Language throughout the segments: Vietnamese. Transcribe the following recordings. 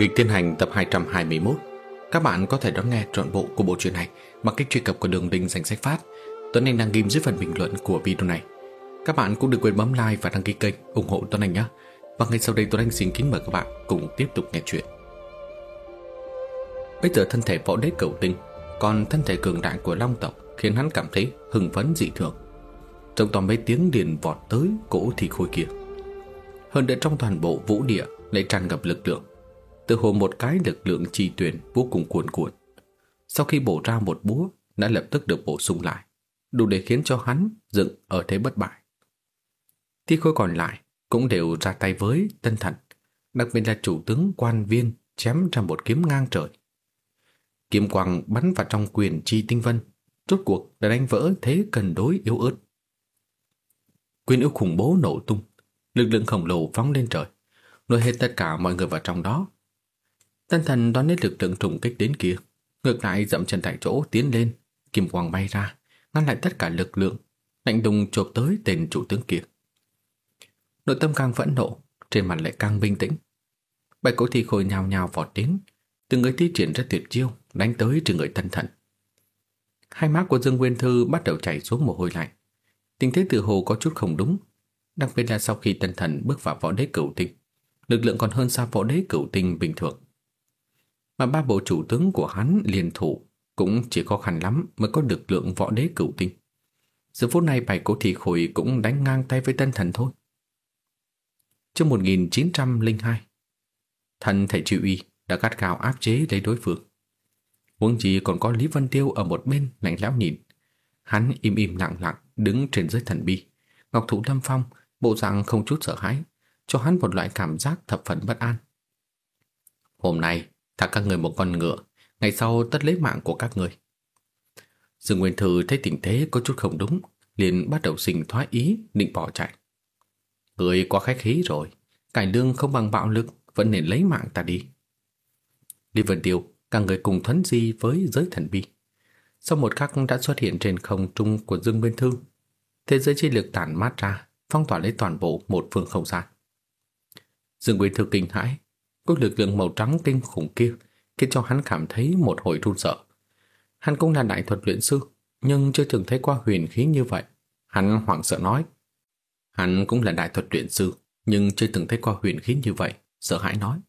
Nghịch Thiên Hành tập 221 Các bạn có thể đón nghe trọn bộ của bộ truyện này bằng cách truy cập của đường link danh sách phát. Tuấn Anh đang ghim dưới phần bình luận của video này. Các bạn cũng đừng quên bấm like và đăng ký kênh ủng hộ Tuấn Anh nhé. Và ngay sau đây Tuấn Anh xin kính mời các bạn cùng tiếp tục nghe chuyện. Bây giờ thân thể võ đế cầu tinh, Còn thân thể cường đại của Long tộc khiến hắn cảm thấy hưng phấn dị thường. Trong toàn mấy tiếng liền vọt tới cỗ thì khôi kia, Hơn nữa trong toàn bộ vũ địa lại tràn ngập lực lượng. Tự hồ một cái lực lượng chi tuyển vô cùng cuồn cuộn. Sau khi bổ ra một búa, đã lập tức được bổ sung lại, đủ để khiến cho hắn dựng ở thế bất bại. Thi khôi còn lại cũng đều ra tay với tân thần, đặc biệt là chủ tướng quan viên chém ra một kiếm ngang trời. Kiếm quang bắn vào trong quyền chi tinh vân, rốt cuộc đã đánh vỡ thế cân đối yếu ớt. Quyền ưu khủng bố nổ tung, lực lượng khổng lồ phóng lên trời, nuôi hết tất cả mọi người vào trong đó, Tân thần đón lấy lực lượng trùng kích đến kia, ngược lại dậm chân tại chỗ tiến lên, kim quang bay ra, ngăn lại tất cả lực lượng, lạnh đùng chộp tới tên chủ tướng kia. Nội tâm càng phẫn nộ, trên mặt lại càng bình tĩnh. Bạch cổ thi khôi nhào nhào vọt đến, từng người thi triển ra tuyệt chiêu, đánh tới trên người tân thần. Hai má của Dương Nguyên Thư bắt đầu chảy xuống mồ hôi lạnh. Tình thế tự hồ có chút không đúng, đặc biệt là sau khi tân thần bước vào võ đế cửu tinh, lực lượng còn hơn xa võ đế cửu tinh bình thường mà ba bộ chủ tướng của hắn liên thủ cũng chỉ khó khăn lắm mới có lực lượng võ đế cửu tinh. Giờ phút này bảy cổ thị khối cũng đánh ngang tay với tân thần thôi. Trong 1902, thần thầy Triệu Uy đã gắt gào áp chế lấy đối phương. Huống chỉ còn có Lý Vân Tiêu ở một bên lạnh lẽo nhìn. Hắn im im lặng lặng đứng trên dưới thần bi. Ngọc Thủ Lâm Phong bộ dạng không chút sợ hãi, cho hắn một loại cảm giác thập phần bất an. Hôm nay, thả các người một con ngựa, ngày sau tất lấy mạng của các người. Dương Nguyên Thư thấy tình thế có chút không đúng, liền bắt đầu sinh thoái ý định bỏ chạy. Người quá khách khí rồi, cải lương không bằng bạo lực, vẫn nên lấy mạng ta đi. Lý Vân Tiêu, cả người cùng thuấn di với giới thần bi. Sau một khắc đã xuất hiện trên không trung của Dương Nguyên Thư, thế giới chi lực tản mát ra, phong tỏa lấy toàn bộ một phương không gian. Dương Nguyên Thư kinh hãi, Cỗ lực lượng màu trắng kinh khủng kia khiến cho hắn cảm thấy một hồi run sợ. Hắn cũng là đại thuật luyện sư, nhưng chưa từng thấy qua huyền khí như vậy. Hắn hoảng sợ nói. Hắn cũng là đại thuật luyện sư, nhưng chưa từng thấy qua huyền khí như vậy, sợ hãi nói.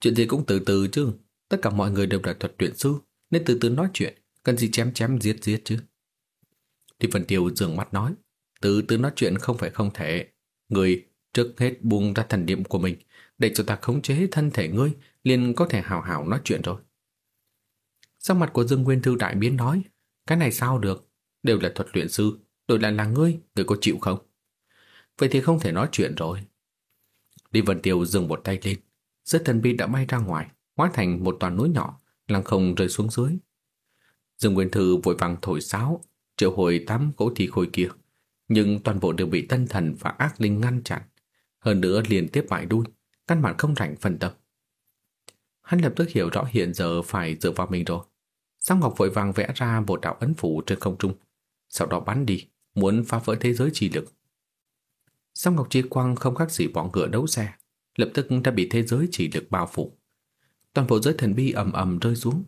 Chuyện gì cũng từ từ chứ, tất cả mọi người đều là thuật luyện sư, nên từ từ nói chuyện, cần gì chém chém giết giết chứ. Đi phần tiêu dường mắt nói, từ từ nói chuyện không phải không thể. Người trước hết buông ra thần niệm của mình, để cho ta khống chế thân thể ngươi, liền có thể hào hào nói chuyện rồi. Sắc mặt của Dương Nguyên Thư đại biến nói, cái này sao được, đều là thuật luyện sư, đổi lại là ngươi, ngươi có chịu không? Vậy thì không thể nói chuyện rồi. Lý Vân Tiêu dừng một tay lên, giới thần bi đã bay ra ngoài, hóa thành một toàn núi nhỏ, lăng không rơi xuống dưới. Dương Nguyên Thư vội vàng thổi sáo, triệu hồi tám cỗ thi khôi kia, nhưng toàn bộ đều bị tân thần và ác linh ngăn chặn. Hơn nữa liên tiếp bại đuôi, căn bản không rảnh phân tâm. Hắn lập tức hiểu rõ hiện giờ phải dựa vào mình rồi. Sang Ngọc vội vàng vẽ ra một đạo ấn phủ trên không trung, sau đó bắn đi, muốn phá vỡ thế giới trì lực. Sang Ngọc Chi Quang không khác gì bọn ngựa đấu xe, lập tức đã bị thế giới chỉ lực bao phủ. Toàn bộ giới thần bi ầm ầm rơi xuống.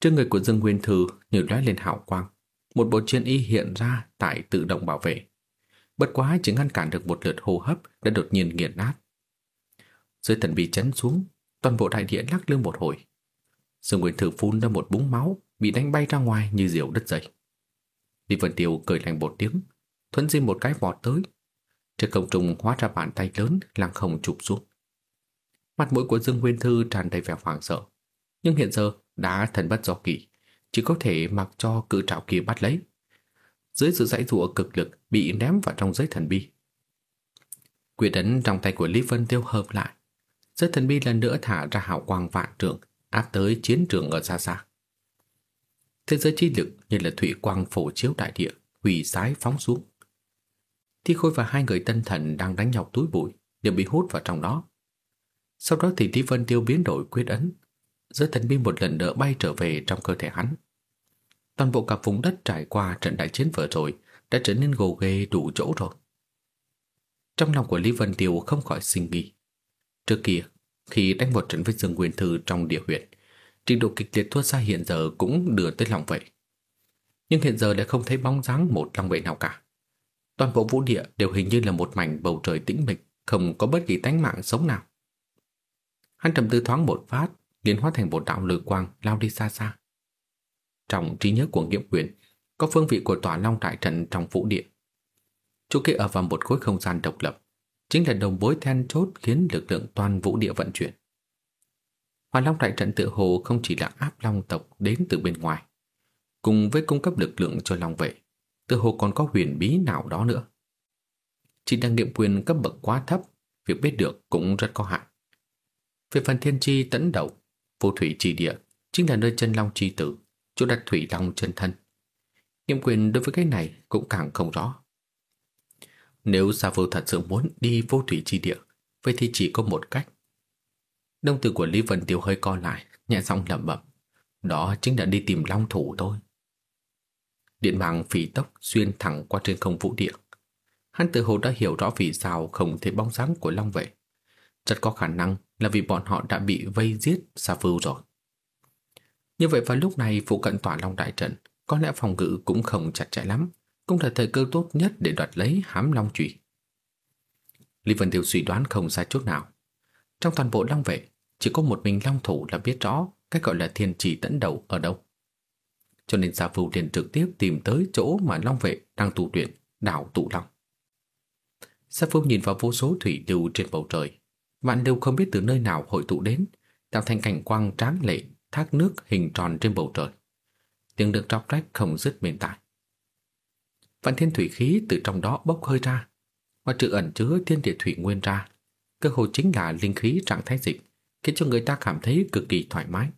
Trên người của Dương Nguyên Thư như lóe lên hào quang, một bộ chiến y hiện ra tại tự động bảo vệ. Bất quá chỉ ngăn cản được một lượt hô hấp đã đột nhiên nghiền nát. Dưới thần bị chấn xuống, toàn bộ đại địa lắc lư một hồi. Dương Nguyên Thử phun ra một búng máu, bị đánh bay ra ngoài như diều đất dây. Lý Vân Tiêu cười lạnh một tiếng, thuấn di một cái vọt tới. Trên công trùng hóa ra bàn tay lớn lăng không chụp xuống. Mặt mũi của Dương Nguyên Thư tràn đầy vẻ hoảng sợ, nhưng hiện giờ đã thần bất do kỳ, chỉ có thể mặc cho cự trảo kia bắt lấy. Dưới sự dãy rụa cực lực bị ném vào trong giới thần bi. quyền ấn trong tay của Lý Vân Tiêu hợp lại, Giới thần bi lần nữa thả ra hào quang vạn trường áp tới chiến trường ở xa xa. Thế giới chi lực như là thủy quang phổ chiếu đại địa, hủy sái phóng xuống. Thi Khôi và hai người tân thần đang đánh nhọc túi bụi đều bị hút vào trong đó. Sau đó thì Lý Vân Tiêu biến đổi quyết ấn, giới thần bi một lần nữa bay trở về trong cơ thể hắn. Toàn bộ cả vùng đất trải qua trận đại chiến vừa rồi đã trở nên gồ ghê đủ chỗ rồi. Trong lòng của Lý Vân Tiêu không khỏi sinh nghi. Trước kia, khi đánh một trận với Dương Nguyên Thư trong địa huyện, trình độ kịch liệt thua xa hiện giờ cũng đưa tới lòng vậy Nhưng hiện giờ lại không thấy bóng dáng một lòng vệ nào cả. Toàn bộ vũ địa đều hình như là một mảnh bầu trời tĩnh mịch, không có bất kỳ tánh mạng sống nào. Hắn trầm tư thoáng một phát, liền hóa thành một đạo lửa quang lao đi xa xa. Trong trí nhớ của nghiệm quyền, có phương vị của tòa long đại trận trong vũ địa. Chỗ kia ở vào một khối không gian độc lập, chính là đồng bối then chốt khiến lực lượng toàn vũ địa vận chuyển. Hỏa Long đại trận tự hồ không chỉ là áp long tộc đến từ bên ngoài, cùng với cung cấp lực lượng cho long vệ, tự hồ còn có huyền bí nào đó nữa. Chỉ đang nghiệm quyền cấp bậc quá thấp, việc biết được cũng rất có hạn. Về phần thiên chi tấn đầu, vô thủy trì địa chính là nơi chân long chi tử, chỗ đặt thủy long chân thân. Nghiệm quyền đối với cái này cũng càng không rõ. Nếu Sa Vô thật sự muốn đi vô thủy chi địa, vậy thì chỉ có một cách. Đông tử của Lý Vân Tiêu hơi co lại, nhẹ giọng lẩm bẩm. Đó chính là đi tìm long thủ thôi. Điện mạng phỉ tốc xuyên thẳng qua trên không vũ địa. Hắn tự hồ đã hiểu rõ vì sao không thấy bóng dáng của long vệ. Rất có khả năng là vì bọn họ đã bị vây giết Sa Vưu rồi. Như vậy vào lúc này phụ cận tỏa long đại trận, có lẽ phòng ngự cũng không chặt chẽ lắm cũng là thời cơ tốt nhất để đoạt lấy hám long chủy. Lý Vân Tiêu suy đoán không sai chút nào. Trong toàn bộ long vệ, chỉ có một mình long thủ là biết rõ cách gọi là thiên chỉ tấn đầu ở đâu. Cho nên Gia Phu liền trực tiếp tìm tới chỗ mà long vệ đang tu luyện, đảo tụ long. Gia Phu nhìn vào vô số thủy lưu trên bầu trời. Vạn lưu không biết từ nơi nào hội tụ đến, tạo thành cảnh quang tráng lệ, thác nước hình tròn trên bầu trời. Tiếng được róc rách không dứt bên tai. Vạn thiên thủy khí từ trong đó bốc hơi ra, và trừ ẩn chứa thiên địa thủy nguyên ra, cơ hồ chính là linh khí trạng thái dịch, khiến cho người ta cảm thấy cực kỳ thoải mái.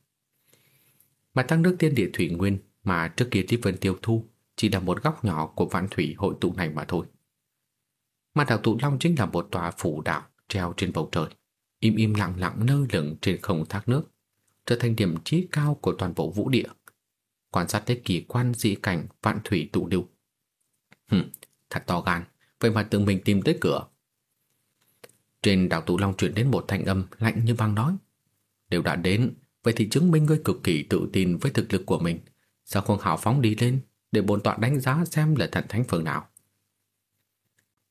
Mà tăng nước thiên địa thủy nguyên mà trước kia Lý Vân tiêu thu chỉ là một góc nhỏ của vạn thủy hội tụ này mà thôi. Mà đảo tụ long chính là một tòa phủ đảo treo trên bầu trời, im im lặng lặng nơ lửng trên không thác nước, trở thành điểm trí cao của toàn bộ vũ địa. Quan sát tới kỳ quan dị cảnh vạn thủy tụ lưu, Hừm, thật to gan, vậy mà tự mình tìm tới cửa. Trên đảo Tụ Long truyền đến một thanh âm lạnh như băng nói. đều đã đến, vậy thì chứng minh ngươi cực kỳ tự tin với thực lực của mình. Sao không hào phóng đi lên để bồn tọa đánh giá xem là thần thánh phường nào?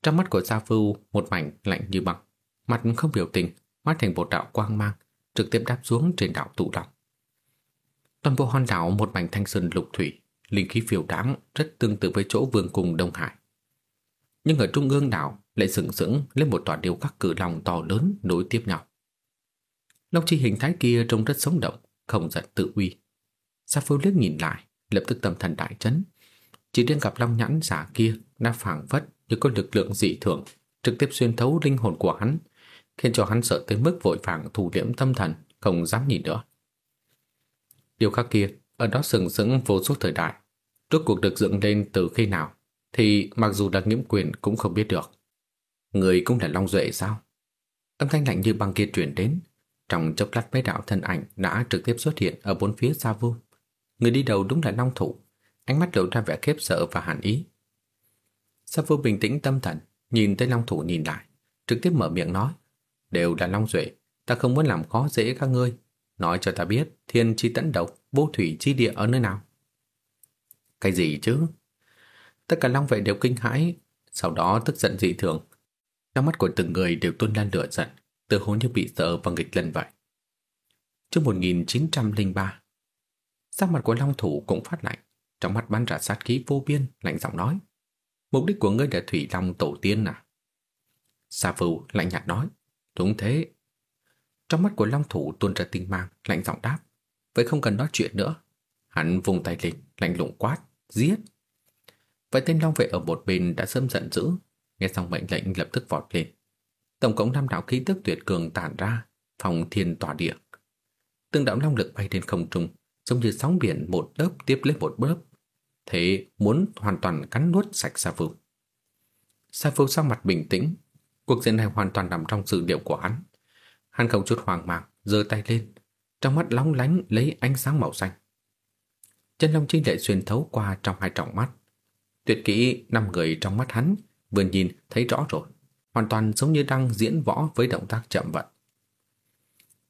Trong mắt của Gia Phu một mảnh lạnh như băng, mặt không biểu tình, mắt thành một đạo quang mang, trực tiếp đáp xuống trên đảo Tụ Long. Toàn bộ hòn đảo một mảnh thanh sơn lục thủy, linh khí phiêu đáng rất tương tự với chỗ vương cung Đông Hải. Nhưng ở trung ương đảo lại sừng sững lên một tòa điêu khắc cử lòng to lớn nối tiếp nhau. Long chi hình thái kia trông rất sống động, không giận tự uy. Sa Phu liếc nhìn lại, lập tức tâm thần đại chấn. Chỉ riêng gặp long nhãn giả kia đã phảng phất như có lực lượng dị thường, trực tiếp xuyên thấu linh hồn của hắn, khiến cho hắn sợ tới mức vội vàng thủ liễm tâm thần, không dám nhìn nữa. Điều khác kia ở đó sừng sững vô số thời đại, Rốt cuộc được dựng lên từ khi nào, Thì mặc dù là nghiễm quyền cũng không biết được. Người cũng là Long Duệ sao? Âm thanh lạnh như băng kia truyền đến. Trong chốc lát mấy đạo thân ảnh Đã trực tiếp xuất hiện ở bốn phía xa vô Người đi đầu đúng là Long Thủ. Ánh mắt lộ ra vẻ khiếp sợ và hàn ý. Sa vô bình tĩnh tâm thần, Nhìn tới Long Thủ nhìn lại, Trực tiếp mở miệng nói, Đều là Long Duệ, Ta không muốn làm khó dễ các ngươi. Nói cho ta biết, thiên chi tấn độc, Vô thủy chi địa ở nơi nào? Cái gì chứ? Tất cả long vệ đều kinh hãi, sau đó tức giận dị thường. Trong mắt của từng người đều tuôn lan lửa giận, tự hồ như bị sợ và nghịch lần vậy. Trước 1903, sắc mặt của long thủ cũng phát lạnh, trong mắt bắn ra sát khí vô biên, lạnh giọng nói. Mục đích của ngươi là thủy long tổ tiên à? Sa Phù lạnh nhạt nói, đúng thế. Trong mắt của long thủ tuôn ra tinh mang, lạnh giọng đáp. Vậy không cần nói chuyện nữa. Hắn vùng tay lên, lạnh lùng quát giết. Vậy tên Long vệ ở một bên đã sớm giận dữ, nghe xong mệnh lệnh lập tức vọt lên. Tổng cộng năm đạo khí tức tuyệt cường tản ra, phòng thiên tỏa địa. Từng đạo long lực bay lên không trung, giống như sóng biển một đớp tiếp lấy một bớp, Thế muốn hoàn toàn cắn nuốt sạch Sa Phu. Sa Phu sang mặt bình tĩnh, cuộc diện này hoàn toàn nằm trong sự liệu của hắn. Hắn không chút hoang mang, giơ tay lên, trong mắt long lánh lấy ánh sáng màu xanh. Chân long chi lệ xuyên thấu qua trong hai tròng mắt. Tuyệt kỹ năm người trong mắt hắn vừa nhìn thấy rõ rồi, hoàn toàn giống như đang diễn võ với động tác chậm vận.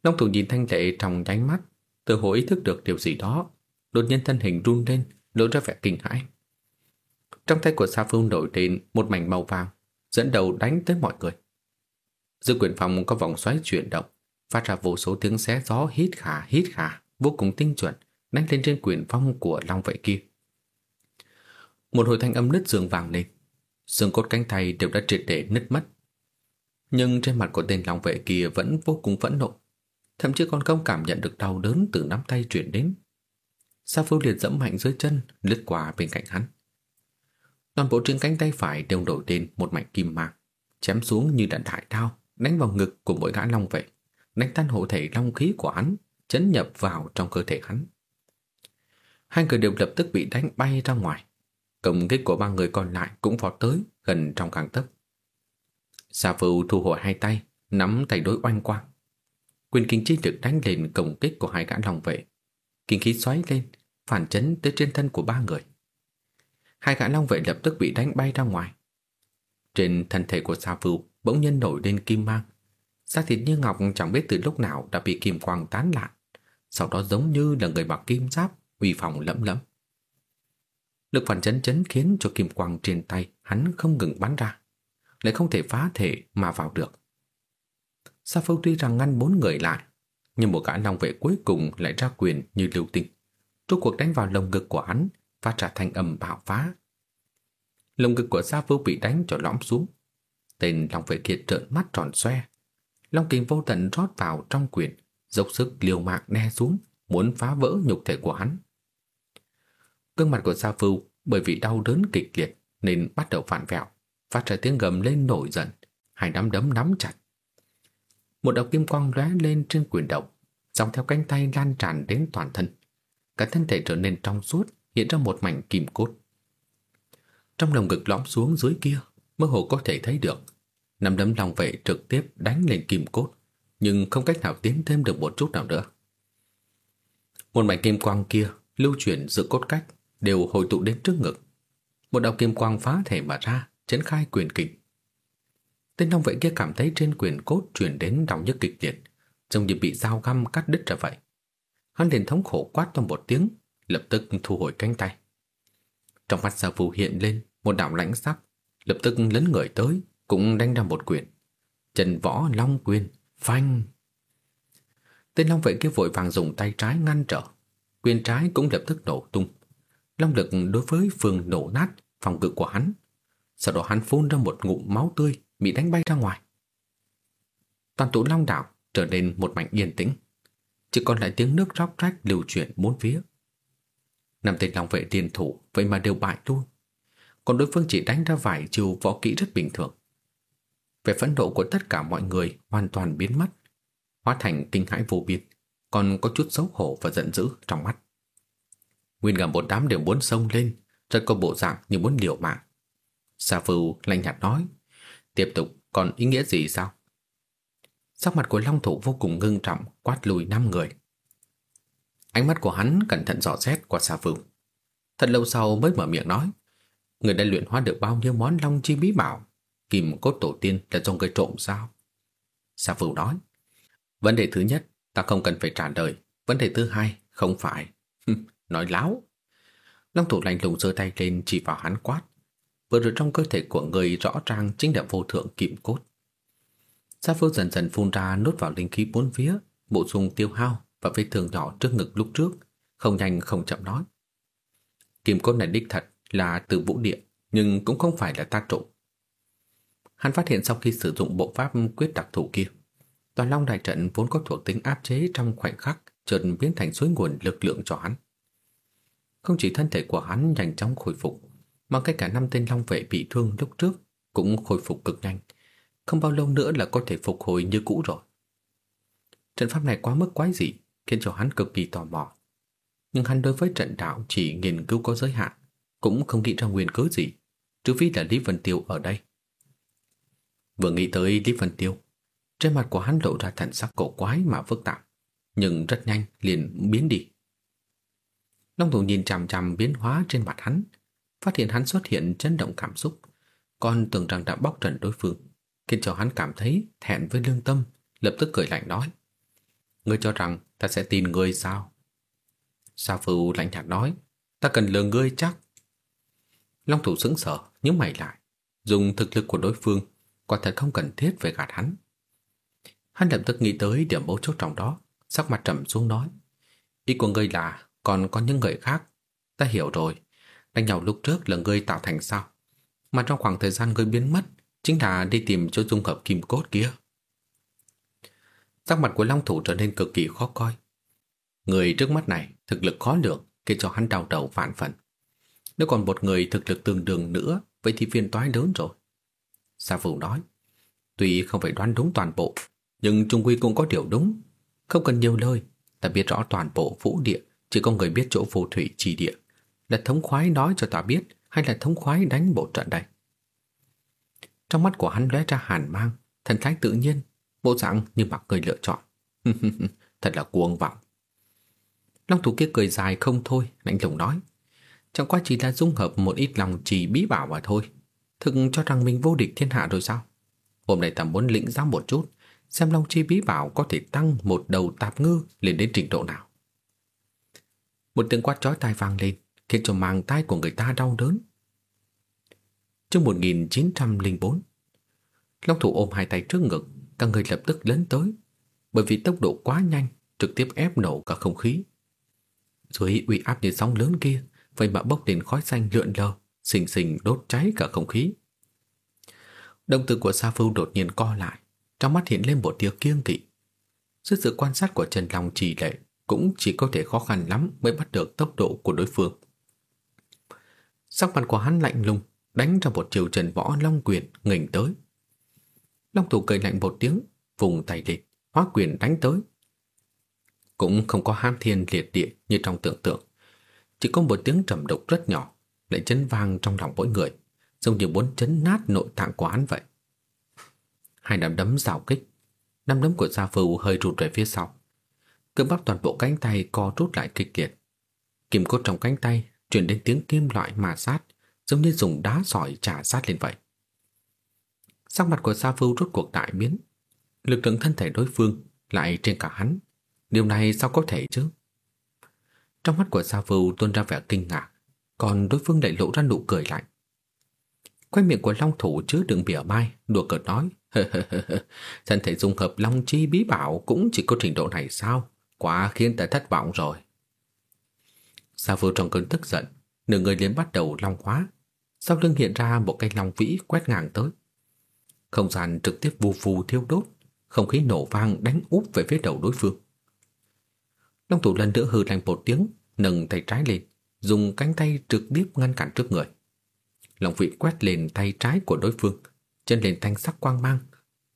Long thủ nhìn thanh lệ trong nháy mắt, tự hồ ý thức được điều gì đó, đột nhiên thân hình run lên, lộ ra vẻ kinh hãi. Trong tay của Sa Phương nổi lên một mảnh màu vàng, dẫn đầu đánh tới mọi người. Giữa quyền phòng có vòng xoáy chuyển động, phát ra vô số tiếng xé gió hít khả hít khả, vô cùng tinh chuẩn, đánh lên trên quyền phong của long vệ kia. Một hồi thanh âm nứt giường vàng lên, xương cốt cánh tay đều đã triệt để nứt mất. Nhưng trên mặt của tên long vệ kia vẫn vô cùng phẫn nộ, thậm chí còn không cảm nhận được đau đớn từ nắm tay chuyển đến. Sa Phu liền dẫm mạnh dưới chân, lướt qua bên cạnh hắn. Toàn bộ trên cánh tay phải đều nổi lên một mảnh kim mang, chém xuống như đạn đại đao, đánh vào ngực của mỗi gã long vệ, đánh tan hộ thể long khí của hắn, chấn nhập vào trong cơ thể hắn. Hai người đều lập tức bị đánh bay ra ngoài. Công kích của ba người còn lại cũng vọt tới gần trong càng tấc. Sa Vũ thu hồi hai tay, nắm tay đối oanh quang. Quyền kinh chi lực đánh lên công kích của hai gã long vệ. Kinh khí xoáy lên, phản chấn tới trên thân của ba người. Hai gã long vệ lập tức bị đánh bay ra ngoài. Trên thân thể của Sa Vũ bỗng nhiên nổi lên kim mang. Xác thịt như ngọc chẳng biết từ lúc nào đã bị kim quang tán lạn. Sau đó giống như là người mặc kim giáp, uy phòng lẫm lẫm. Lực phản chấn chấn khiến cho kim quang trên tay hắn không ngừng bắn ra, lại không thể phá thể mà vào được. Sa Phâu tuy rằng ngăn bốn người lại, nhưng một gã long vệ cuối cùng lại ra quyền như lưu tinh. Rốt cuộc đánh vào lồng ngực của hắn, phát ra thanh âm bạo phá. Lồng ngực của Sa Phâu bị đánh cho lõm xuống. Tên long vệ kia trợn mắt tròn xoe. Long kình vô tận rót vào trong quyền, dốc sức liều mạng đe xuống, muốn phá vỡ nhục thể của hắn. Gương mặt của Sa Phu bởi vì đau đớn kịch liệt nên bắt đầu phản vẹo, phát ra tiếng gầm lên nổi giận, hai nắm đấm nắm chặt. Một đạo kim quang lóe lên trên quyền động dòng theo cánh tay lan tràn đến toàn thân. Cả thân thể trở nên trong suốt, hiện ra một mảnh kim cốt. Trong lồng ngực lõm xuống dưới kia, mơ hồ có thể thấy được. Nắm đấm lòng vệ trực tiếp đánh lên kim cốt, nhưng không cách nào tiến thêm được một chút nào nữa. Một mảnh kim quang kia lưu chuyển giữa cốt cách đều hội tụ đến trước ngực. Một đạo kim quang phá thể mà ra, chấn khai quyền kình. Tên long vệ kia cảm thấy trên quyền cốt truyền đến đau nhức kịch liệt, giống như bị dao găm cắt đứt ra vậy. Hắn liền thống khổ quát to một tiếng, lập tức thu hồi cánh tay. Trong mắt Sa phù hiện lên một đạo lãnh sắc, lập tức lấn người tới, cũng đánh ra một quyền. Trần võ long quyền, phanh. Tên long vệ kia vội vàng dùng tay trái ngăn trở, quyền trái cũng lập tức nổ tung. Long lực đối với phường nổ nát phòng ngự của hắn. Sau đó hắn phun ra một ngụm máu tươi bị đánh bay ra ngoài. Toàn tụ long đảo trở nên một mảnh yên tĩnh, chỉ còn lại tiếng nước róc rách lưu chuyển bốn phía. Năm tên long vệ tiền thủ vậy mà đều bại luôn. Còn đối phương chỉ đánh ra vài chiều võ kỹ rất bình thường. Về phẫn nộ của tất cả mọi người hoàn toàn biến mất, hóa thành kinh hãi vô biên, còn có chút xấu hổ và giận dữ trong mắt. Nguyên cả một đám đều muốn xông lên, rất có bộ dạng như muốn liều mạng. Sa Phù lạnh nhạt nói, tiếp tục còn ý nghĩa gì sao? Sắc mặt của Long Thủ vô cùng ngưng trọng, quát lùi năm người. Ánh mắt của hắn cẩn thận dò xét qua Sa Phù. Thật lâu sau mới mở miệng nói, người đã luyện hóa được bao nhiêu món long chi bí bảo, kim cốt tổ tiên là do người trộm sao? Sa Phù nói, vấn đề thứ nhất ta không cần phải trả lời, vấn đề thứ hai không phải. nói láo. Long thủ lạnh lùng giơ tay lên chỉ vào hắn quát. Vừa rồi trong cơ thể của người rõ ràng chính là vô thượng kim cốt. Sa phương dần dần phun ra nốt vào linh khí bốn phía, bổ sung tiêu hao và vết thương nhỏ trước ngực lúc trước, không nhanh không chậm nói. Kim cốt này đích thật là từ vũ địa, nhưng cũng không phải là ta trộm. Hắn phát hiện sau khi sử dụng bộ pháp quyết đặc thủ kia, toàn long đại trận vốn có thuộc tính áp chế trong khoảnh khắc chợt biến thành suối nguồn lực lượng cho hắn. Không chỉ thân thể của hắn nhanh chóng khôi phục, mà ngay cả năm tên long vệ bị thương lúc trước cũng khôi phục cực nhanh. Không bao lâu nữa là có thể phục hồi như cũ rồi. Trận pháp này quá mức quái dị, khiến cho hắn cực kỳ tò mò. Nhưng hắn đối với trận đạo chỉ nghiên cứu có giới hạn, cũng không nghĩ ra nguyên cớ gì, trừ phi là Lý Vân Tiêu ở đây. Vừa nghĩ tới Lý Vân Tiêu, trên mặt của hắn lộ ra thần sắc cổ quái mà phức tạp, nhưng rất nhanh liền biến đi. Long thủ nhìn chằm chằm biến hóa trên mặt hắn, phát hiện hắn xuất hiện chấn động cảm xúc, còn tưởng rằng đã bóc trần đối phương, khiến cho hắn cảm thấy thẹn với lương tâm, lập tức cười lạnh nói. Ngươi cho rằng ta sẽ tin ngươi sao? Sa phụ lạnh nhạt nói, ta cần lừa ngươi chắc. Long thủ sững sờ, nhíu mày lại, dùng thực lực của đối phương, quả thật không cần thiết phải gạt hắn. Hắn lập tức nghĩ tới điểm mấu chốt trong đó, sắc mặt trầm xuống nói, ý của ngươi là còn có những người khác, ta hiểu rồi, đánh nhau lúc trước là ngươi tạo thành sao? Mà trong khoảng thời gian ngươi biến mất, chính là đi tìm chỗ dung hợp kim cốt kia. Sắc mặt của Long Thủ trở nên cực kỳ khó coi. Người trước mắt này thực lực khó lường khiến cho hắn đau đầu phản phận. Nếu còn một người thực lực tương đương nữa, vậy thì phiền toái lớn rồi. Sa Phụ nói, tuy không phải đoán đúng toàn bộ, nhưng trung quy cũng có điều đúng. Không cần nhiều lời, ta biết rõ toàn bộ vũ địa, chỉ có người biết chỗ phù thủy trì địa. Là thống khoái nói cho ta biết, hay là thống khoái đánh bộ trận đây? Trong mắt của hắn lóe ra hàn mang, thần thái tự nhiên, bộ dạng như mặc người lựa chọn. Thật là cuồng vọng. Long thủ kia cười dài không thôi, lạnh lùng nói. Chẳng qua chỉ là dung hợp một ít lòng trì bí bảo mà thôi. Thực cho rằng mình vô địch thiên hạ rồi sao? Hôm nay ta muốn lĩnh giáo một chút, xem long chi bí bảo có thể tăng một đầu tạp ngư lên đến trình độ nào. Một tiếng quát chói tai vang lên, khiến cho màng tai của người ta đau đớn. Chương 1904 Long thủ ôm hai tay trước ngực, cả người lập tức lớn tới, bởi vì tốc độ quá nhanh, trực tiếp ép nổ cả không khí. Dưới uy áp như sóng lớn kia, vậy mà bốc lên khói xanh lượn lờ, xình xình đốt cháy cả không khí. Động tử của Sa Phu đột nhiên co lại, trong mắt hiện lên một tia kiêng kỵ. Dưới sự quan sát của Trần Long chỉ lệ, cũng chỉ có thể khó khăn lắm mới bắt được tốc độ của đối phương. Sắc mặt của hắn lạnh lùng, đánh ra một chiều trần võ long quyền nghênh tới. Long thủ cười lạnh một tiếng, vùng tay lên, hóa quyền đánh tới. Cũng không có ham thiên liệt địa như trong tưởng tượng. Chỉ có một tiếng trầm độc rất nhỏ, lại chấn vang trong lòng mỗi người, giống như muốn chấn nát nội tạng của hắn vậy. Hai nắm đấm giao kích, nắm đấm của Gia Phu hơi rụt về phía sau. Cơ bắp toàn bộ cánh tay co rút lại kịch liệt. Kim cốt trong cánh tay truyền đến tiếng kim loại mà sát, giống như dùng đá sỏi trả sát lên vậy. Sắc mặt của Sa Phu rốt cuộc đại biến, lực lượng thân thể đối phương lại trên cả hắn. Điều này sao có thể chứ? Trong mắt của Sa Phu tuôn ra vẻ kinh ngạc, còn đối phương lại lộ ra nụ cười lạnh. Quay miệng của Long Thủ chứa đựng bỉa mai, đùa cợt nói, thân thể dung hợp Long Chi bí bảo cũng chỉ có trình độ này sao? Quá khiến ta thất vọng rồi. Sa Phu trong cơn tức giận, nửa người liền bắt đầu long hóa, sau lưng hiện ra một cái long vĩ quét ngang tới. Không gian trực tiếp vù vù thiêu đốt, không khí nổ vang đánh úp về phía đầu đối phương. Long thủ lần nữa hừ lạnh một tiếng, nâng tay trái lên, dùng cánh tay trực tiếp ngăn cản trước người. Long vĩ quét lên tay trái của đối phương, chân lên thanh sắc quang mang,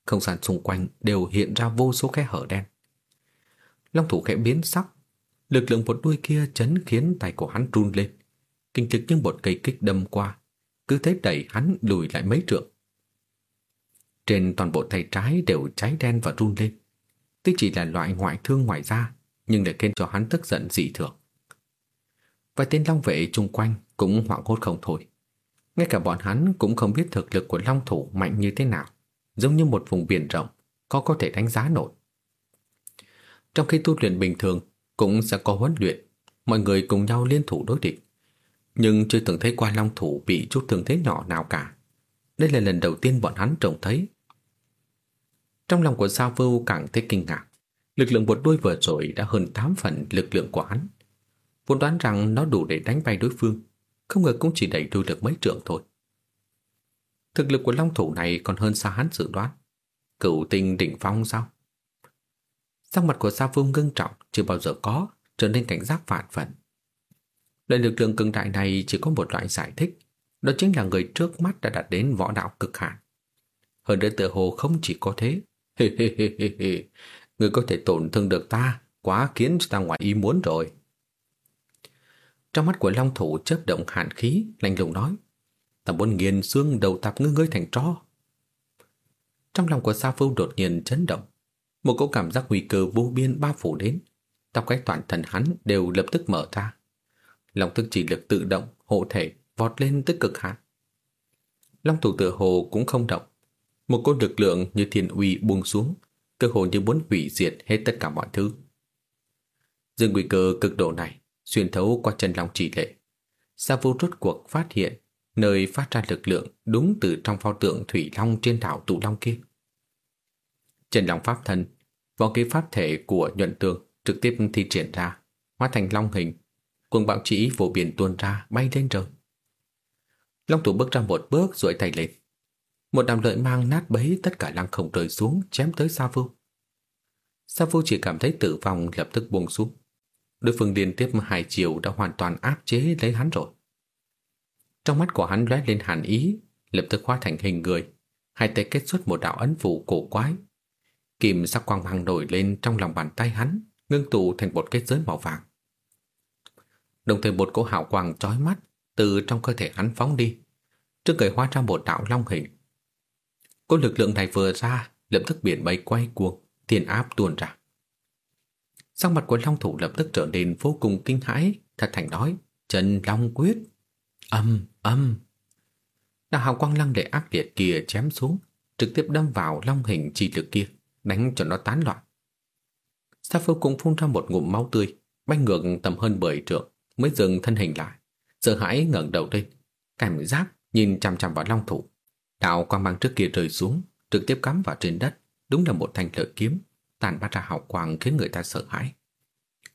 không gian xung quanh đều hiện ra vô số khe hở đen. Long thủ khẽ biến sắc, lực lượng một đuôi kia chấn khiến tay của hắn run lên, kinh lực như một cây kích đâm qua, cứ thế đẩy hắn lùi lại mấy trượng. Trên toàn bộ tay trái đều cháy đen và run lên. Tuy chỉ là loại ngoại thương ngoài da, nhưng lại khiến cho hắn tức giận dị thường. Vài tên long vệ chung quanh cũng hoảng hốt không thôi. Ngay cả bọn hắn cũng không biết thực lực của long thủ mạnh như thế nào, giống như một vùng biển rộng, có có thể đánh giá nổi. Trong khi tu luyện bình thường cũng sẽ có huấn luyện, mọi người cùng nhau liên thủ đối địch. Nhưng chưa từng thấy qua long thủ bị chút thương thế nhỏ nào cả. Đây là lần đầu tiên bọn hắn trông thấy. Trong lòng của Sao Vưu càng thấy kinh ngạc. Lực lượng một đôi vừa rồi đã hơn 8 phần lực lượng của hắn. Vốn đoán rằng nó đủ để đánh bay đối phương, không ngờ cũng chỉ đẩy đuôi được mấy trượng thôi. Thực lực của long thủ này còn hơn xa hắn dự đoán. Cửu tinh đỉnh phong sao? Sắc mặt của Sa Phương ngưng trọng chưa bao giờ có, trở nên cảnh giác phản phận. Loại lực lượng cường đại này chỉ có một loại giải thích, đó chính là người trước mắt đã đạt đến võ đạo cực hạn. Hơn nữa tựa hồ không chỉ có thế. Hê hê hê hê hê, người có thể tổn thương được ta, quá khiến ta ngoài ý muốn rồi. Trong mắt của Long Thủ chớp động hàn khí, lạnh lùng nói, ta muốn nghiền xương đầu tạp ngư ngươi thành tro. Trong lòng của Sa Phương đột nhiên chấn động, một cỗ cảm giác nguy cơ vô biên bao phủ đến, tóc cái toàn thân hắn đều lập tức mở ra. Long thức chỉ lực tự động, hộ thể, vọt lên tới cực hạn. Long thủ tựa hồ cũng không động. Một cỗ lực lượng như thiên uy buông xuống, cơ hồ như muốn hủy diệt hết tất cả mọi thứ. Dương nguy cơ cực độ này xuyên thấu qua chân long chỉ lệ. Sa vô rốt cuộc phát hiện nơi phát ra lực lượng đúng từ trong pho tượng thủy long trên đảo tụ long kia. Chân long pháp thân, võ ký pháp thể của nhuận tường trực tiếp thi triển ra, hóa thành long hình, cuồng bạo chỉ vô biển tuôn ra bay lên trời. Long thủ bước ra một bước duỗi tay lên. Một đàm lợi mang nát bấy tất cả lăng không rơi xuống chém tới Sa Vu. Sa Vu chỉ cảm thấy tử vong lập tức buông xuống. Đối phương liên tiếp hai chiều đã hoàn toàn áp chế lấy hắn rồi. Trong mắt của hắn lóe lên hàn ý, lập tức hóa thành hình người, hai tay kết xuất một đạo ấn phủ cổ quái. Kim sắc quang mang nổi lên trong lòng bàn tay hắn, ngưng tụ thành một kết giới màu vàng. Đồng thời một cỗ hào quang chói mắt từ trong cơ thể hắn phóng đi, trước người hóa ra một đạo long hình. Cỗ lực lượng này vừa ra, lập tức biển bay quay cuồng, tiền áp tuôn ra. Sắc mặt của long thủ lập tức trở nên vô cùng kinh hãi, thật thành nói, Trần Long Quyết. Âm, âm. Đạo hào quang lăng để ác liệt kia chém xuống, trực tiếp đâm vào long hình chi lực kia, đánh cho nó tán loạn. Sa Phu cũng phun ra một ngụm máu tươi, bay ngược tầm hơn 10 trượng, mới dừng thân hình lại, sợ hãi ngẩng đầu lên, cảm giác nhìn chằm chằm vào long thủ. Đạo quang mang trước kia rơi xuống, trực tiếp cắm vào trên đất, đúng là một thanh lợi kiếm, tàn bắt ra hào quang khiến người ta sợ hãi.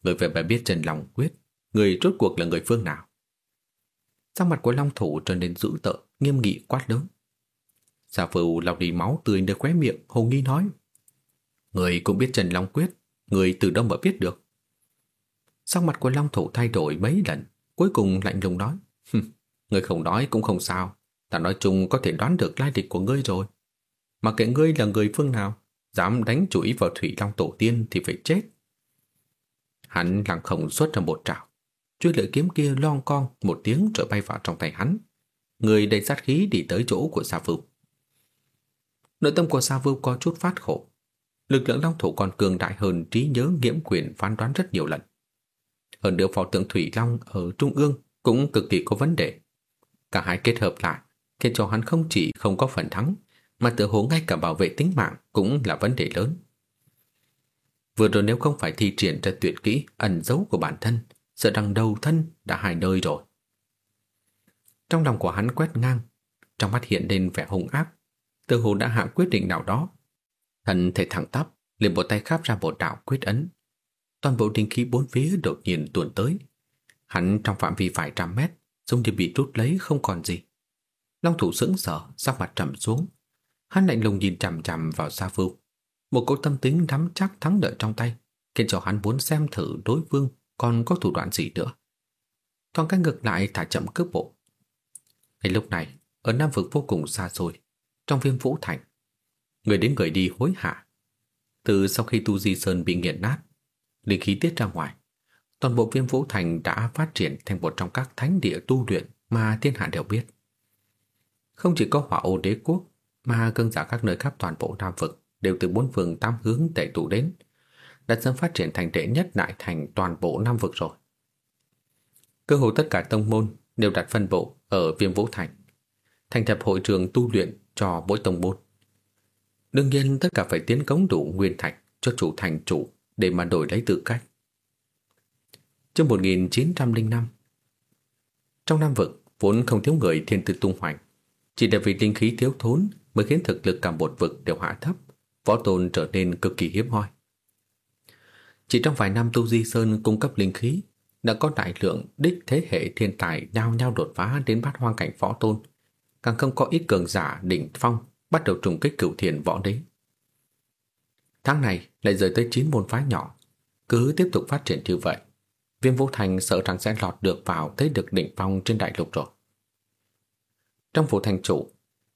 Người về phải biết Trần Long quyết, người rốt cuộc là người phương nào. Sắc mặt của Long Thủ trở nên dữ tợn, nghiêm nghị quát lớn. Giả Phu lau đi máu tươi nơi khóe miệng, hồ nghi nói. Người cũng biết Trần Long Quyết, người từ đâu mà biết được. Sắc mặt của Long Thủ thay đổi mấy lần, cuối cùng lạnh lùng nói. người không nói cũng không sao, ta nói chung có thể đoán được lai lịch của ngươi rồi. Mà kệ ngươi là người phương nào, dám đánh chủ ý vào Thủy Long Tổ Tiên thì phải chết. Hắn lặng không xuất ra một trảo, Chuôi lưỡi kiếm kia lon con một tiếng rồi bay vào trong tay hắn. Người đầy sát khí đi tới chỗ của Sa Vưu. Nội tâm của Sa Vưu có chút phát khổ. Lực lượng long thủ còn cường đại hơn trí nhớ nghiễm quyền phán đoán rất nhiều lần. Hơn nữa phò tượng Thủy Long ở Trung ương cũng cực kỳ có vấn đề. Cả hai kết hợp lại khiến cho hắn không chỉ không có phần thắng mà tự hồ ngay cả bảo vệ tính mạng cũng là vấn đề lớn. Vừa rồi nếu không phải thi triển ra tuyệt kỹ ẩn dấu của bản thân sợ rằng đầu thân đã hai nơi rồi. Trong lòng của hắn quét ngang, trong mắt hiện lên vẻ hung ác, tự hồ đã hạ quyết định nào đó. Thần thể thẳng tắp, liền một tay khắp ra một đạo quyết ấn. Toàn bộ linh khí bốn phía đột nhiên tuôn tới. Hắn trong phạm vi vài trăm mét, giống như bị rút lấy không còn gì. Long thủ sững sờ, sắc mặt trầm xuống. Hắn lạnh lùng nhìn chằm chằm vào Sa Phu. Một cỗ tâm tính nắm chắc thắng lợi trong tay, khiến cho hắn muốn xem thử đối phương còn có thủ đoạn gì nữa. toàn cái ngược lại thả chậm cước bộ. Ngay lúc này, ở Nam vực vô cùng xa xôi, trong viêm vũ thành, người đến người đi hối hả. Từ sau khi Tu Di Sơn bị nghiền nát, linh khí tiết ra ngoài, toàn bộ viêm vũ thành đã phát triển thành một trong các thánh địa tu luyện mà thiên hạ đều biết. Không chỉ có hỏa ô đế quốc, mà cơn giả các nơi khắp toàn bộ Nam vực đều từ bốn phương tám hướng tệ tụ đến, đã sớm phát triển thành đệ nhất đại thành toàn bộ Nam vực rồi. Cơ hồ tất cả tông môn đều đặt phân bộ ở Viêm Vũ Thành, thành thập hội trường tu luyện cho mỗi tông môn. Đương nhiên tất cả phải tiến cống đủ nguyên thạch cho chủ thành chủ để mà đổi lấy tư cách. Trong 1905, trong Nam vực vốn không thiếu người thiên tư tung hoành, chỉ là vì linh khí thiếu thốn mới khiến thực lực cả một vực đều hạ thấp, võ tôn trở nên cực kỳ hiếm hoi. Chỉ trong vài năm Tu Di Sơn cung cấp linh khí, đã có đại lượng đích thế hệ thiên tài nhau nhau đột phá đến bát hoang cảnh võ tôn, càng không có ít cường giả đỉnh phong bắt đầu trùng kích cửu thiền võ đế. Tháng này lại rời tới 9 môn phái nhỏ, cứ tiếp tục phát triển như vậy. Viêm Vũ Thành sợ rằng sẽ lọt được vào tới được đỉnh phong trên đại lục rồi. Trong phủ thành chủ,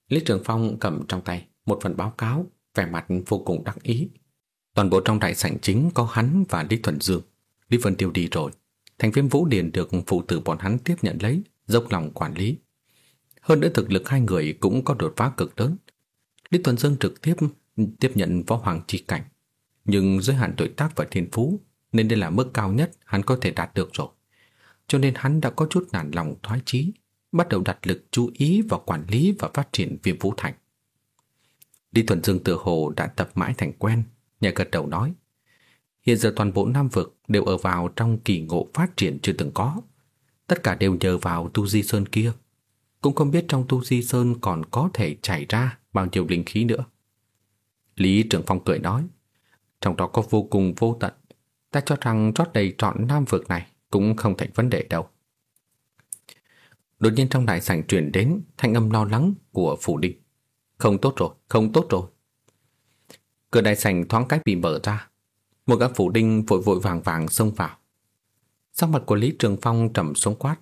Lý Trường Phong cầm trong tay một phần báo cáo, vẻ mặt vô cùng đắc ý. Toàn bộ trong đại sảnh chính có hắn và Lý Thuận Dương. Lý Vân Tiêu đi rồi. Thành viên Vũ Điền được phụ tử bọn hắn tiếp nhận lấy, dốc lòng quản lý. Hơn nữa thực lực hai người cũng có đột phá cực lớn. Lý Thuần Dương trực tiếp tiếp nhận võ hoàng chi cảnh. Nhưng giới hạn tuổi tác và thiên phú nên đây là mức cao nhất hắn có thể đạt được rồi. Cho nên hắn đã có chút nản lòng thoái chí, bắt đầu đặt lực chú ý vào quản lý và phát triển viêm vũ thành. Lý Thuần Dương tự hồ đã tập mãi thành quen nhẹ gật đầu nói Hiện giờ toàn bộ Nam Vực đều ở vào trong kỳ ngộ phát triển chưa từng có. Tất cả đều nhờ vào Tu Di Sơn kia. Cũng không biết trong Tu Di Sơn còn có thể chảy ra bao nhiêu linh khí nữa. Lý Trường Phong cười nói, trong đó có vô cùng vô tận. Ta cho rằng trót đầy trọn Nam Vực này cũng không thành vấn đề đâu. Đột nhiên trong đại sảnh truyền đến thanh âm lo lắng của Phủ Đinh. Không tốt rồi, không tốt rồi. Cửa đại sảnh thoáng cách bị mở ra. Một gã Phủ Đinh vội vội vàng vàng xông vào. Sắc mặt của Lý Trường Phong trầm xuống quát.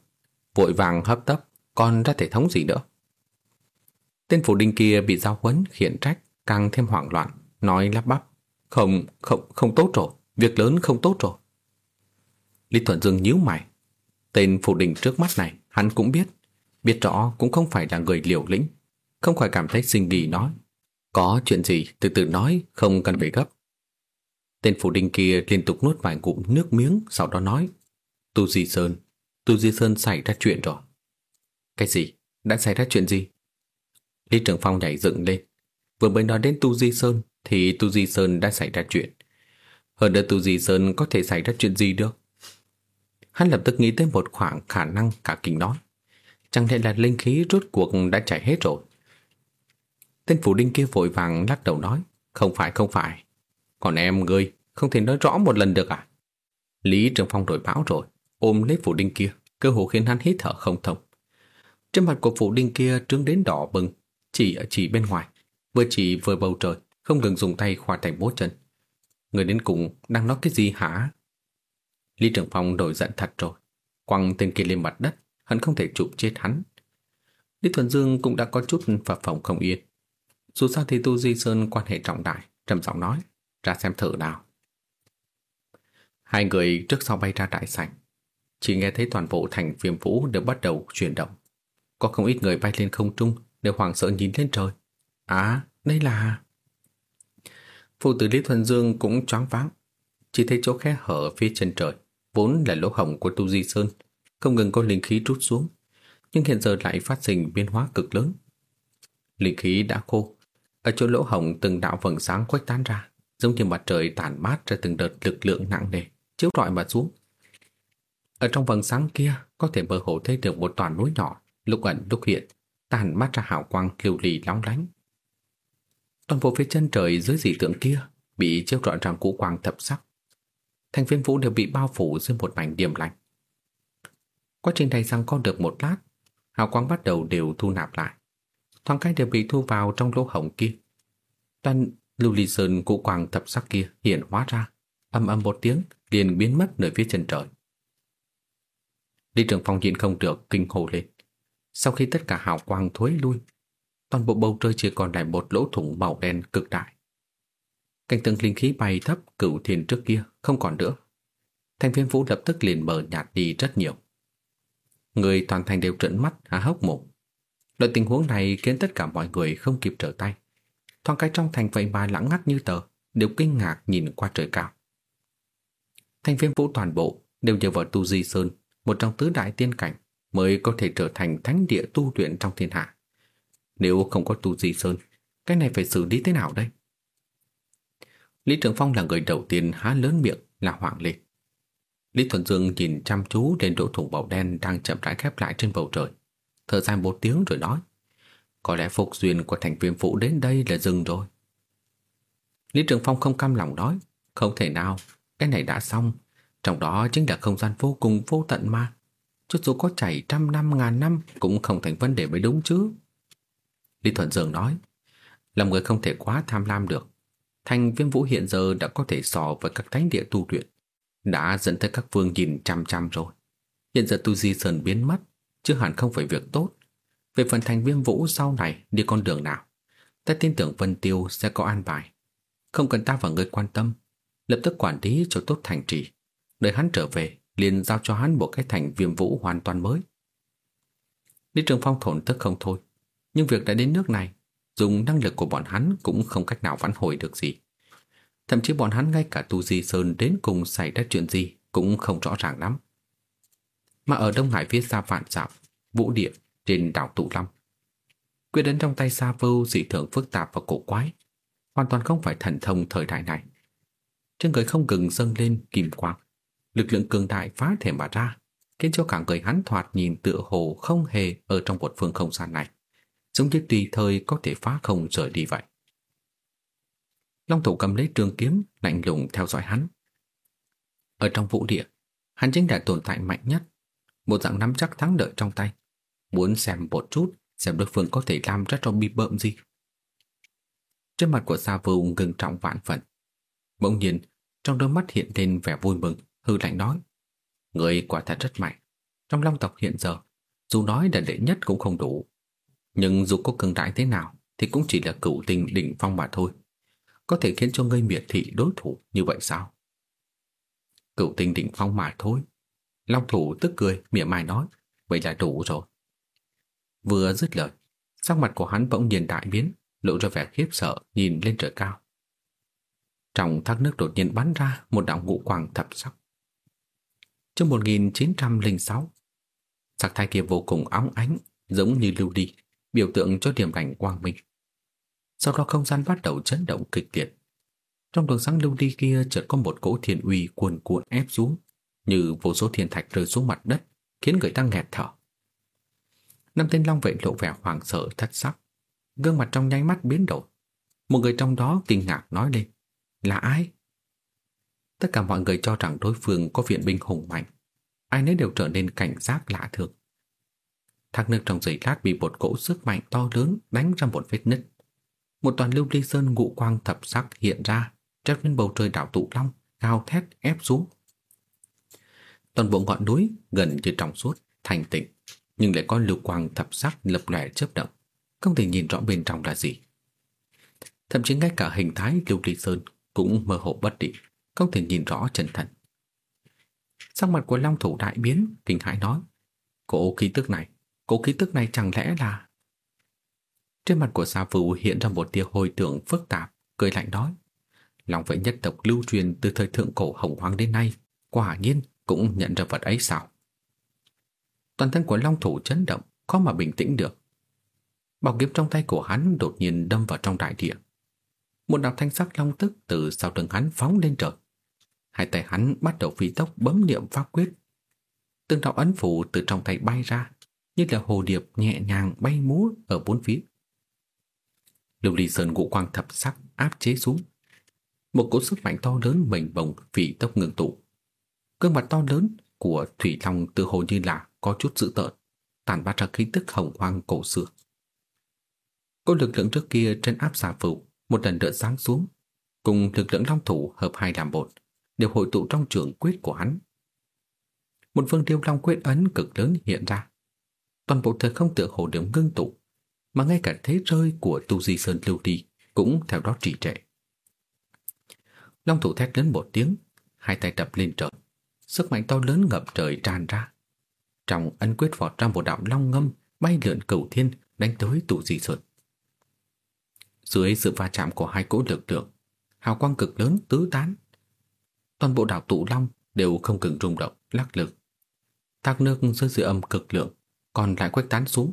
Vội vàng hấp tấp, còn ra thể thống gì nữa. Tên Phủ Đinh kia bị giao huấn khiển trách, càng thêm hoảng loạn, nói lắp bắp. Không, không, không tốt rồi, việc lớn không tốt rồi. Lý Thuận Dương nhíu mày. Tên Phủ Đinh trước mắt này Hắn cũng biết, biết rõ cũng không phải là người liều lĩnh, không khỏi cảm thấy sinh nghỉ nói. Có chuyện gì từ từ nói, không cần phải gấp. Tên phủ đinh kia liên tục nuốt vài ngụm nước miếng, sau đó nói. Tu Di Sơn, Tu Di Sơn xảy ra chuyện rồi. Cái gì? Đã xảy ra chuyện gì? Lý Trường Phong nhảy dựng lên. Vừa mới nói đến Tu Di Sơn thì Tu Di Sơn đã xảy ra chuyện. Hơn nữa Tu Di Sơn có thể xảy ra chuyện gì được? Hắn lập tức nghĩ tới một khoảng khả năng cả kinh nói. Chẳng lẽ là linh khí rốt cuộc đã chảy hết rồi? Tên phủ đinh kia vội vàng lắc đầu nói. Không phải, không phải. Còn em ngươi không thể nói rõ một lần được à? Lý Trường Phong đổi báo rồi, ôm lấy phủ đinh kia, cơ hồ khiến hắn hít thở không thông. Trên mặt của phủ đinh kia trướng đến đỏ bừng, chỉ ở chỉ bên ngoài, vừa chỉ vừa bầu trời, không ngừng dùng tay khoa thành bố chân. Người đến cùng đang nói cái gì hả? Lý Trường Phong đổi giận thật rồi, quăng tên kia lên mặt đất, hắn không thể chụp chết hắn. Lý Thuần Dương cũng đã có chút phập phồng không yên. Dù sao thì Tu Di Sơn quan hệ trọng đại, trầm giọng nói, ra xem thử nào. Hai người trước sau bay ra đại sảnh, chỉ nghe thấy toàn bộ thành viêm vũ đều bắt đầu chuyển động. Có không ít người bay lên không trung đều hoảng sợ nhìn lên trời. À, đây là... Phụ tử Lý Thuần Dương cũng choáng váng, chỉ thấy chỗ khe hở phía chân trời vốn là lỗ hổng của Tu Di Sơn, không ngừng có linh khí rút xuống, nhưng hiện giờ lại phát sinh biến hóa cực lớn. Linh khí đã khô, ở chỗ lỗ hổng từng đạo vầng sáng khuếch tán ra, giống như mặt trời tản mát ra từng đợt lực lượng nặng nề, chiếu rọi mà xuống. Ở trong vầng sáng kia có thể mơ hồ thấy được một toàn núi nhỏ, lúc ẩn lúc hiện, tàn mát ra hào quang kiều lì lóng lánh. Toàn bộ phía chân trời dưới dị tượng kia bị chiếu rọi ràng cũ quang thập sắc, thành viên vũ đều bị bao phủ dưới một mảnh điểm lạnh. Quá trình này rằng con được một lát, hào quang bắt đầu đều thu nạp lại. Thoáng cái đều bị thu vào trong lỗ hổng kia. Toàn lưu ly sơn cụ quang thập sắc kia hiện hóa ra, âm âm một tiếng, liền biến mất nơi phía chân trời. Lý Trường Phong nhìn không được kinh hồ lên. Sau khi tất cả hào quang thối lui, toàn bộ bầu trời chỉ còn lại một lỗ thủng màu đen cực đại. Cảnh tượng linh khí bay thấp cửu thiền trước kia không còn nữa. Thành viên vũ lập tức liền mờ nhạt đi rất nhiều. Người toàn thành đều trợn mắt há hốc mồm. Loại tình huống này khiến tất cả mọi người không kịp trở tay. Thoáng cái trong thành vậy mà lãng ngắt như tờ, đều kinh ngạc nhìn qua trời cao. Thành viên vũ toàn bộ đều nhờ vào Tu Di Sơn, một trong tứ đại tiên cảnh, mới có thể trở thành thánh địa tu luyện trong thiên hạ. Nếu không có Tu Di Sơn, cái này phải xử lý thế nào đây? Lý Trường Phong là người đầu tiên há lớn miệng là hoảng lên. Lý Thuần Dương nhìn chăm chú lên đỗ thủng màu đen đang chậm rãi khép lại trên bầu trời. Thở dài một tiếng rồi nói. Có lẽ phục duyên của thành viên phụ đến đây là dừng rồi. Lý Trường Phong không cam lòng nói. Không thể nào, cái này đã xong. Trong đó chính là không gian vô cùng vô tận mà. Chút dù có chảy trăm năm ngàn năm cũng không thành vấn đề mới đúng chứ. Lý Thuận Dường nói. Lòng người không thể quá tham lam được. Thành viêm vũ hiện giờ đã có thể so với các thánh địa tu luyện, đã dẫn tới các vương nhìn chăm chăm rồi. Hiện giờ tu di sơn biến mất, chứ hẳn không phải việc tốt. Về phần thành viêm vũ sau này đi con đường nào, ta tin tưởng Vân Tiêu sẽ có an bài. Không cần ta và người quan tâm, lập tức quản lý cho tốt thành trì. Đợi hắn trở về, liền giao cho hắn một cái thành viêm vũ hoàn toàn mới. Lý Trường Phong thổn thức không thôi, nhưng việc đã đến nước này, dùng năng lực của bọn hắn cũng không cách nào vãn hồi được gì. Thậm chí bọn hắn ngay cả Tu Di Sơn đến cùng xảy ra chuyện gì cũng không rõ ràng lắm. Mà ở Đông Hải phía xa vạn dặm, vũ địa trên đảo Tụ Long. Quyết đến trong tay Sa Vưu dị thường phức tạp và cổ quái, hoàn toàn không phải thần thông thời đại này. trên người không ngừng dâng lên kim quang. Lực lượng cường đại phá thể mà ra, khiến cho cả người hắn thoạt nhìn tựa hồ không hề ở trong một phương không gian này, giống như tùy thời có thể phá không rời đi vậy. Long thủ cầm lấy trường kiếm, lạnh lùng theo dõi hắn. Ở trong vũ địa, hắn chính là tồn tại mạnh nhất, một dạng nắm chắc thắng lợi trong tay. Muốn xem một chút, xem đối phương có thể làm ra cho bi bợm gì. Trên mặt của Sa Vưu ngừng trọng vạn phần. Bỗng nhiên, trong đôi mắt hiện lên vẻ vui mừng, hư lạnh nói. Người quả thật rất mạnh. Trong long tộc hiện giờ, dù nói là đệ nhất cũng không đủ. Nhưng dù có cường đại thế nào, thì cũng chỉ là cửu tình đỉnh phong mà thôi. Có thể khiến cho ngươi miệt thị đối thủ như vậy sao? Cửu tình đỉnh phong mà thôi. Long thủ tức cười, mỉa mai nói. Vậy là đủ rồi. Vừa dứt lời, sắc mặt của hắn bỗng nhiên đại biến, lộ ra vẻ khiếp sợ nhìn lên trời cao. Trong thác nước đột nhiên bắn ra một đạo ngũ quang thập sắc. Trong 1906, sắc thai kia vô cùng óng ánh, giống như lưu đi, biểu tượng cho điểm lành quang minh. Sau đó không gian bắt đầu chấn động kịch liệt. Trong đường sáng lưu đi kia chợt có một cỗ thiên uy cuồn cuộn ép xuống, như vô số thiên thạch rơi xuống mặt đất, khiến người ta nghẹt thở. Năm tên long vệ lộ vẻ hoảng sợ thất sắc, gương mặt trong nháy mắt biến đổi. Một người trong đó kinh ngạc nói lên, là ai? Tất cả mọi người cho rằng đối phương có viện binh hùng mạnh, ai nấy đều trở nên cảnh giác lạ thường. Thác nước trong giấy lát bị một cỗ sức mạnh to lớn đánh ra một vết nứt. Một toàn lưu ly sơn ngũ quang thập sắc hiện ra, treo lên bầu trời đảo tụ long, gào thét ép xuống. Toàn bộ ngọn núi gần như trong suốt, thành tịnh, nhưng lại có lưu quang thập sắc lập lòe chớp động, không thể nhìn rõ bên trong là gì. Thậm chí ngay cả hình thái lưu ly sơn cũng mơ hồ bất định, không thể nhìn rõ chân thật. Sắc mặt của Long thủ đại biến, kinh hãi nói: "Cổ khí tức này, cổ khí tức này chẳng lẽ là?" Trên mặt của Sa Vũ hiện ra một tia hồi tưởng phức tạp, cười lạnh nói: "Long vệ nhất tộc lưu truyền từ thời thượng cổ hồng hoang đến nay, quả nhiên cũng nhận ra vật ấy sao?" Toàn thân của Long thủ chấn động, khó mà bình tĩnh được. Bảo kiếm trong tay của hắn đột nhiên đâm vào trong đại địa. Một đạo thanh sắc long tức từ sau lưng hắn phóng lên trời. Hai tay hắn bắt đầu phi tốc bấm niệm pháp quyết. Từng đạo ấn phủ từ trong tay bay ra, như là hồ điệp nhẹ nhàng bay múa ở bốn phía. Lưu ly sơn ngũ quang thập sắc áp chế xuống. Một cỗ sức mạnh to lớn mềm bồng phi tốc ngừng tụ. Cương mặt to lớn của thủy long từ hồ như là có chút dữ tợn, tản bát ra khí tức hồng hoang cổ xưa. Cô lực lượng trước kia trên áp xà phụ một lần nữa sáng xuống, cùng lực lượng long thủ hợp hai làm một, đều hội tụ trong trường quyết của hắn. Một phương tiêu long quyết ấn cực lớn hiện ra. Toàn bộ thời không tựa hồ đều ngưng tụ, mà ngay cả thế rơi của Tu Di Sơn lưu đi cũng theo đó trì trệ. Long thủ thét lớn một tiếng, hai tay đập lên trời, sức mạnh to lớn ngập trời tràn ra. Trong ấn quyết vọt ra một đạo long ngâm bay lượn cầu thiên đánh tới Tu Di Sơn. Dưới sự va chạm của hai cỗ lực lượng, hào quang cực lớn tứ tán. Toàn bộ đảo tụ long đều không ngừng rung động, lắc lư. Thác nước dưới dư âm cực lượng còn lại quét tán xuống,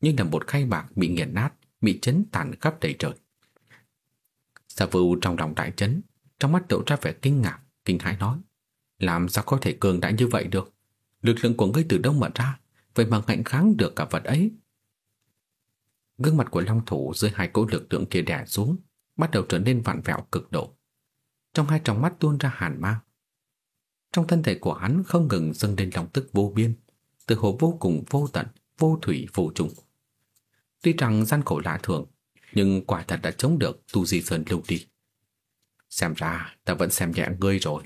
như là một khay bạc bị nghiền nát, bị chấn tàn khắp đầy trời. Sa Vũ trong lòng đại chấn, trong mắt lộ ra vẻ kinh ngạc, kinh hãi nói: "Làm sao có thể cường đại như vậy được? Lực lượng của ngươi từ đâu mà ra, vậy mà ngạnh kháng được cả vật ấy?" Gương mặt của Long Thủ dưới hai cỗ lực lượng kia đè xuống, bắt đầu trở nên vặn vẹo cực độ. Trong hai tròng mắt tuôn ra hàn mang. Trong thân thể của hắn không ngừng dâng lên lòng tức vô biên, từ hồ vô cùng vô tận, vô thủy vô trùng. Tuy rằng gian khổ lạ thường, nhưng quả thật đã chống được Tu Di Sơn lưu đi. Xem ra ta vẫn xem nhẹ ngươi rồi.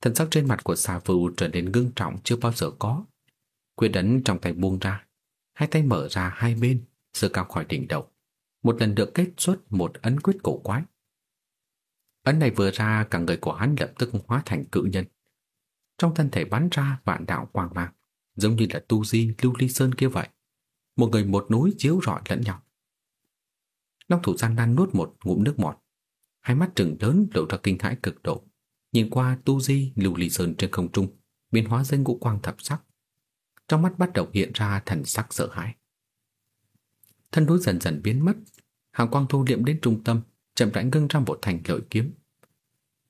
Thần sắc trên mặt của Sa Vưu trở nên ngưng trọng chưa bao giờ có. Quyết đấn trong tay buông ra, hai tay mở ra hai bên, giơ cao khỏi đỉnh đầu. Một lần được kết xuất một ấn quyết cổ quái. Ấn này vừa ra, cả người của hắn lập tức hóa thành cự nhân. Trong thân thể bắn ra vạn đạo quang mang, giống như là tu di lưu ly sơn kia vậy. Một người một núi chiếu rọi lẫn nhau. Long thủ gian nan nuốt một ngụm nước bọt, hai mắt trừng lớn lộ ra kinh hãi cực độ. Nhìn qua tu di lưu ly sơn trên không trung, biến hóa dây ngũ quang thập sắc, trong mắt bắt đầu hiện ra thần sắc sợ hãi. Thân núi dần dần biến mất, hàng quang thu liệm đến trung tâm, chậm rãi ngưng ra một thành lợi kiếm.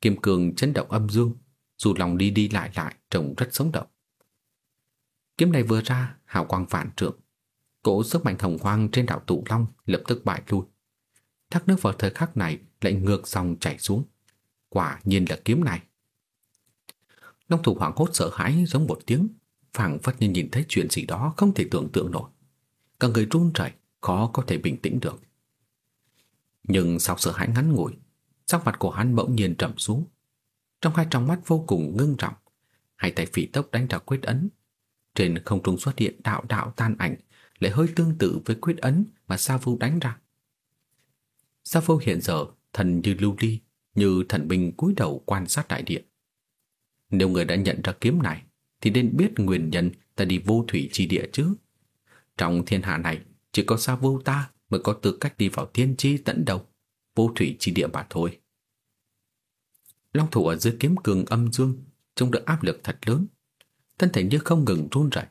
Kim cương chấn động âm dương, dù lòng đi đi lại lại trông rất sống động. Kiếm này vừa ra, hào quang phản trượng. Cỗ sức mạnh hồng hoang trên đảo Tụ Long lập tức bại lui. Thác nước vào thời khắc này lại ngược dòng chảy xuống. Quả nhiên là kiếm này. Long thủ hoảng hốt sợ hãi giống một tiếng, phảng phất như nhìn thấy chuyện gì đó không thể tưởng tượng nổi. Cả người run rẩy, khó có thể bình tĩnh được. Nhưng sau sự hãi ngắn ngủi, sắc mặt của hắn bỗng nhiên trầm xuống. Trong hai tròng mắt vô cùng ngưng trọng, hai tay phỉ tốc đánh ra quyết ấn. Trên không trung xuất hiện đạo đạo tan ảnh, lại hơi tương tự với quyết ấn mà Sa Vu đánh ra. Sa Vu hiện giờ thần như lưu ly, như thần binh cúi đầu quan sát đại địa. Nếu người đã nhận ra kiếm này, thì nên biết nguyên nhân ta đi vô thủy chi địa chứ. Trong thiên hạ này, chỉ có Sa Vu ta mới có tư cách đi vào thiên chi tận đầu, vô thủy chi địa mà thôi. Long thủ ở dưới kiếm cường âm dương, trông được áp lực thật lớn, thân thể như không ngừng run rẩy.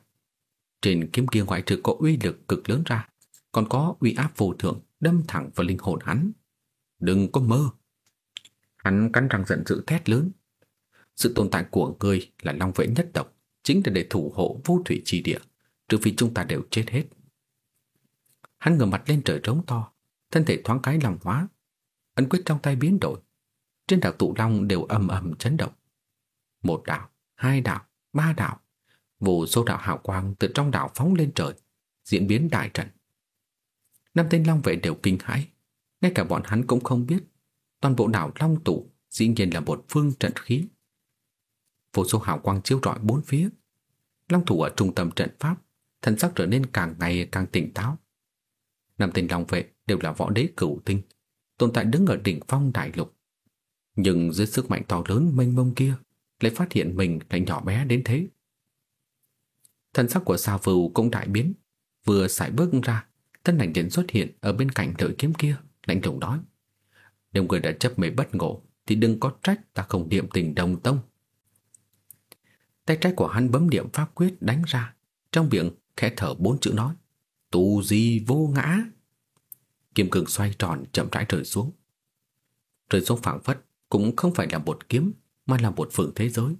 Trên kiếm kia ngoại trừ có uy lực cực lớn ra, còn có uy áp vô thượng đâm thẳng vào linh hồn hắn. Đừng có mơ. Hắn cắn răng giận dữ thét lớn. Sự tồn tại của người là long vệ nhất tộc, chính là để thủ hộ vô thủy chi địa, trừ phi chúng ta đều chết hết. Hắn ngửa mặt lên trời trống to, thân thể thoáng cái lòng hóa. Ấn quyết trong tay biến đổi. Trên đảo tụ long đều âm ầm chấn động. Một đảo, hai đảo, ba đảo. Vô số đạo hào quang từ trong đảo phóng lên trời, diễn biến đại trận. Năm tên long vệ đều kinh hãi, ngay cả bọn hắn cũng không biết. Toàn bộ đảo long tụ dĩ nhiên là một phương trận khí. Vô số hào quang chiếu rọi bốn phía. Long thủ ở trung tâm trận pháp, thần sắc trở nên càng ngày càng tỉnh táo. Năm tên long vệ đều là võ đế cửu tinh, tồn tại đứng ở đỉnh phong đại lục. Nhưng dưới sức mạnh to lớn mênh mông kia, lại phát hiện mình lại nhỏ bé đến thế. Thân sắc của Sa Vưu cũng đại biến, vừa sải bước ra, thân ảnh liền xuất hiện ở bên cạnh đợi kiếm kia, lạnh lùng nói: "Nếu người đã chấp mê bất ngộ, thì đừng có trách ta không niệm tình đồng tông." Tay trái của hắn bấm điểm pháp quyết đánh ra, trong miệng khẽ thở bốn chữ nói: "Tu di vô ngã." Kim cương xoay tròn chậm rãi rơi xuống. Rơi xuống phảng phất cũng không phải là một kiếm mà là một phương thế giới.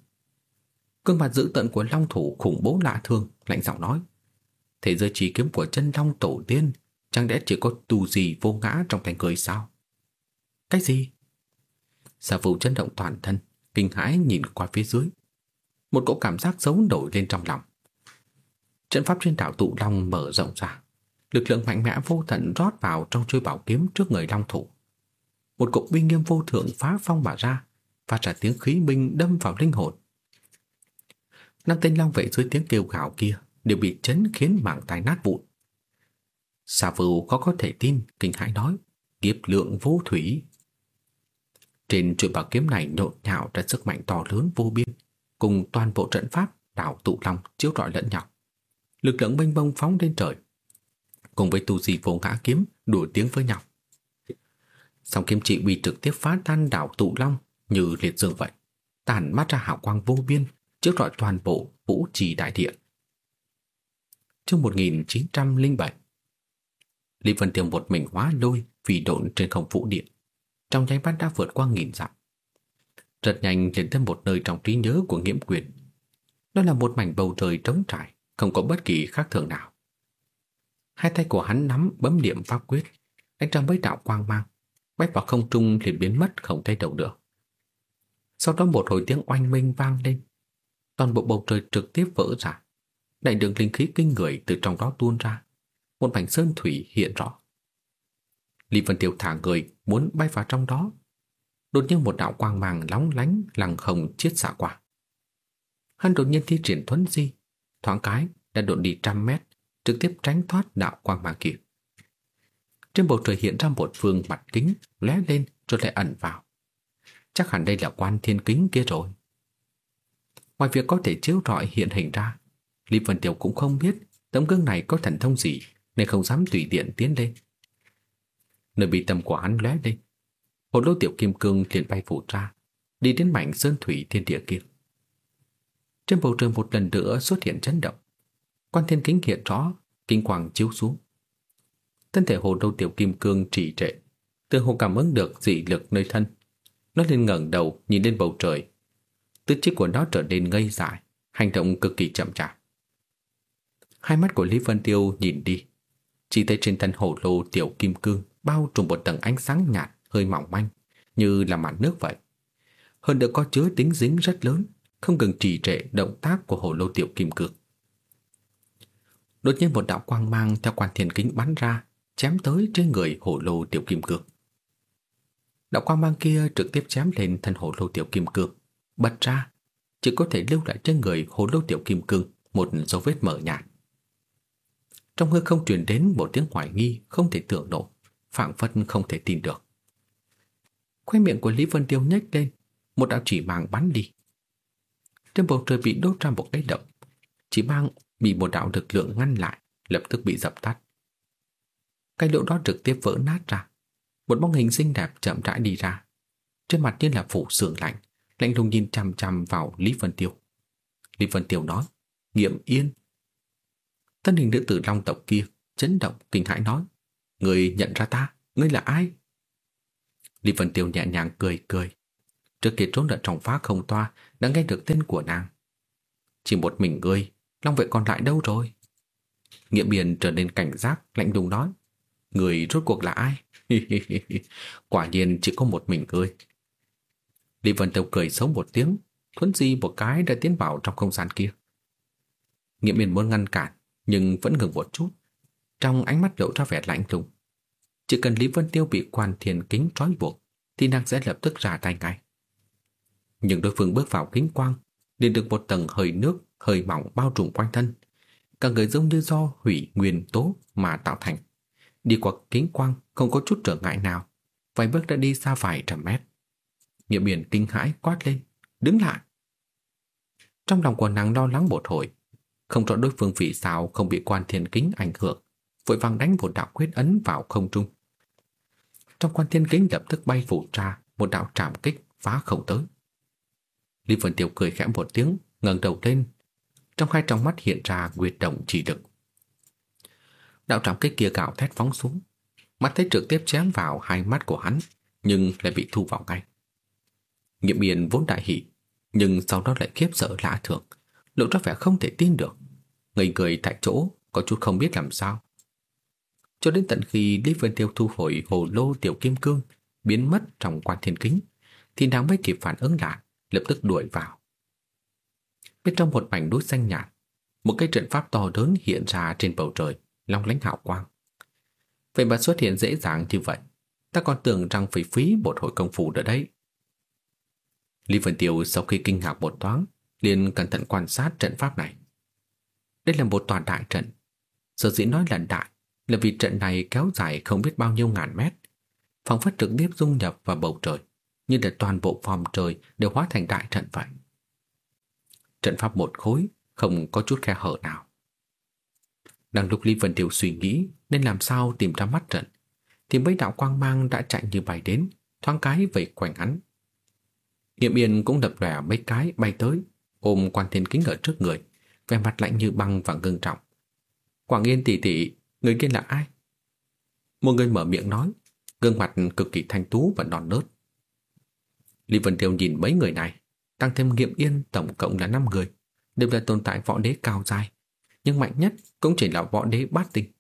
Cương mặt dữ tận của long thủ khủng bố lạ thường, lạnh giọng nói. Thế giới chỉ kiếm của chân long tổ tiên, chẳng lẽ chỉ có tu gì vô ngã trong thành người sao? Cái gì? Sa vụ chấn động toàn thân, kinh hãi nhìn qua phía dưới. Một cỗ cảm giác xấu nổi lên trong lòng. Trận pháp trên đảo tụ long mở rộng ra. Lực lượng mạnh mẽ vô tận rót vào trong chuôi bảo kiếm trước người long thủ. Một cục binh nghiêm vô thượng phá phong mà ra, phát ra tiếng khí binh đâm vào linh hồn. Năm tên long vệ dưới tiếng kêu gào kia đều bị chấn khiến mạng tai nát vụn. Xà vưu có có thể tin, kinh hãi nói, kiếp lượng vô thủy. Trên chuỗi bảo kiếm này nhộn nhạo ra sức mạnh to lớn vô biên, cùng toàn bộ trận pháp đảo tụ long chiếu rọi lẫn nhau. Lực lượng mênh bông phóng lên trời, cùng với tu di vô ngã kiếm đùa tiếng với nhau. Song kiếm trị uy trực tiếp phá tan đảo tụ long như liệt dương vậy, tàn mắt ra hào quang vô biên, chiếu rọi toàn bộ vũ trì đại địa. Trước 1907 Lý Vân Tiêu một mình hóa lôi vì độn trên không vũ điện. Trong nháy mắt đã vượt qua nghìn dặm. Rất nhanh liền tới một nơi trong trí nhớ của nghiễm quyền. Đó là một mảnh bầu trời trống trải, không có bất kỳ khác thường nào. Hai tay của hắn nắm bấm điểm pháp quyết, đánh ra mấy đạo quang mang, bay vào không trung liền biến mất không thấy đâu được. Sau đó một hồi tiếng oanh minh vang lên, toàn bộ bầu trời trực tiếp vỡ ra. Đại đường linh khí kinh người từ trong đó tuôn ra, một mảnh sơn thủy hiện rõ. Lý Vân Tiêu thả người muốn bay vào trong đó. Đột nhiên một đạo quang mang lóng lánh lằng hồng chiết xạ qua. Hắn đột nhiên thi triển thuấn di, thoáng cái đã đột đi trăm mét, trực tiếp tránh thoát đạo quang mang kia. Trên bầu trời hiện ra một phương mặt kính lóe lên rồi lại ẩn vào. Chắc hẳn đây là quan thiên kính kia rồi. Ngoài việc có thể chiếu rọi hiện hình ra, Lý Vân Tiểu cũng không biết tấm gương này có thần thông gì nên không dám tùy tiện tiến lên. Nơi bị tâm của hắn lóe lên, một lô tiểu kim cương liền bay phủ ra, đi đến mảnh sơn thủy thiên địa kia. Trên bầu trời một lần nữa xuất hiện chấn động. Quan thiên kính hiện rõ, kinh quang chiếu xuống. Thân thể hồ đô tiểu kim cương trì trệ, từ hồ cảm ứng được dị lực nơi thân. Nó lên ngẩng đầu nhìn lên bầu trời. Tư chiếc của nó trở nên ngây dại, hành động cực kỳ chậm chạp. Hai mắt của Lý Vân Tiêu nhìn đi, chỉ thấy trên thân hồ lô tiểu kim cương bao trùm một tầng ánh sáng nhạt hơi mỏng manh, như là màn nước vậy. Hơn nữa có chứa tính dính rất lớn, không cần trì trệ động tác của hồ lô tiểu kim cương. Đột nhiên một đạo quang mang theo quan thiền kính bắn ra, chém tới trên người hổ lô tiểu kim cương. Đạo quang mang kia trực tiếp chém lên thân hổ lô tiểu kim cương, bật ra, chỉ có thể lưu lại trên người hổ lô tiểu kim cương một dấu vết mở nhạt. Trong hư không truyền đến một tiếng hoài nghi không thể tưởng nổi, phạm vân không thể tin được. Khoe miệng của Lý Vân Tiêu nhếch lên, một đạo chỉ mang bắn đi. Trên bầu trời bị đốt ra một cái động, chỉ mang bị một đạo lực lượng ngăn lại, lập tức bị dập tắt. Cái lỗ đó trực tiếp vỡ nát ra. Một bóng hình xinh đẹp chậm rãi đi ra. Trên mặt như là phủ sương lạnh, lạnh lùng nhìn chằm chằm vào Lý Vân Tiêu. Lý Vân Tiêu nói, nghiệm yên. Thân hình nữ tử long tộc kia chấn động kinh hãi nói, người nhận ra ta, ngươi là ai? Lý Vân Tiêu nhẹ nhàng cười cười. Trước kia trốn ở trong phá không toa đã nghe được tên của nàng. Chỉ một mình ngươi, Long vệ còn lại đâu rồi? Nghĩa biển trở nên cảnh giác, lạnh lùng nói. Người rốt cuộc là ai? Quả nhiên chỉ có một mình cười. Lý Vân Tiêu cười xấu một tiếng, thuấn di một cái đã tiến vào trong không gian kia. Nghĩa biển muốn ngăn cản, nhưng vẫn ngừng một chút. Trong ánh mắt lộ ra vẻ lạnh lùng. Chỉ cần Lý Vân Tiêu bị quan thiền kính trói buộc, thì nàng sẽ lập tức ra tay ngay. Nhưng đối phương bước vào kính quang, liền được một tầng hơi nước hơi mỏng bao trùm quanh thân. Cả người giống như do hủy nguyên tố mà tạo thành. Đi qua kính quang không có chút trở ngại nào. Vài bước đã đi xa vài trăm mét. Nghĩa biển kinh hãi quát lên. Đứng lại. Trong lòng của nàng lo lắng một hồi. Không rõ đối phương vì sao không bị quan thiên kính ảnh hưởng. Vội vàng đánh một đạo quyết ấn vào không trung. Trong quan thiên kính lập tức bay phủ ra một đạo trảm kích phá không tới. Lý Vân Tiêu cười khẽ một tiếng, ngẩng đầu lên, trong hai tròng mắt hiện ra nguyệt động chỉ lực. Đạo trảm kích kia gạo thét phóng xuống, mắt thấy trực tiếp chém vào hai mắt của hắn, nhưng lại bị thu vào ngay. Nghiệm miền vốn đại hỷ, nhưng sau đó lại khiếp sợ lạ thường, lộ ra vẻ không thể tin được. Người người tại chỗ có chút không biết làm sao. Cho đến tận khi Lý Vân Tiêu thu hồi hồ lô tiểu kim cương biến mất trong quan thiên kính, thì nàng mới kịp phản ứng lại, lập tức đuổi vào. Bên trong một mảnh núi xanh nhạt, một cái trận pháp to lớn hiện ra trên bầu trời, long lánh hào quang. Vậy mà xuất hiện dễ dàng như vậy, ta còn tưởng rằng phải phí một hồi công phu nữa đấy. Lý Vân Tiêu sau khi kinh ngạc một thoáng, liền cẩn thận quan sát trận pháp này. Đây là một tòa đại trận. Sở dĩ nói là đại là vì trận này kéo dài không biết bao nhiêu ngàn mét, phóng phất trực tiếp dung nhập vào bầu trời, như là toàn bộ phòng trời đều hóa thành đại trận vậy. Trận pháp một khối, không có chút khe hở nào. Đang lúc Lý Vân Tiêu suy nghĩ nên làm sao tìm ra mắt trận, thì mấy đạo quang mang đã chạy như bay đến, thoáng cái vây quanh hắn. Niệm Yên cũng đập lẻ mấy cái bay tới, ôm quan thiên kính ở trước người, vẻ mặt lạnh như băng và ngưng trọng. Quảng Yên tỷ tỷ, người kia là ai? Một người mở miệng nói, gương mặt cực kỳ thanh tú và non nớt. Lý Vân Tiêu nhìn mấy người này, tăng thêm nghiệm yên tổng cộng là 5 người, đều là tồn tại võ đế cao dài, nhưng mạnh nhất cũng chỉ là võ đế bát tinh.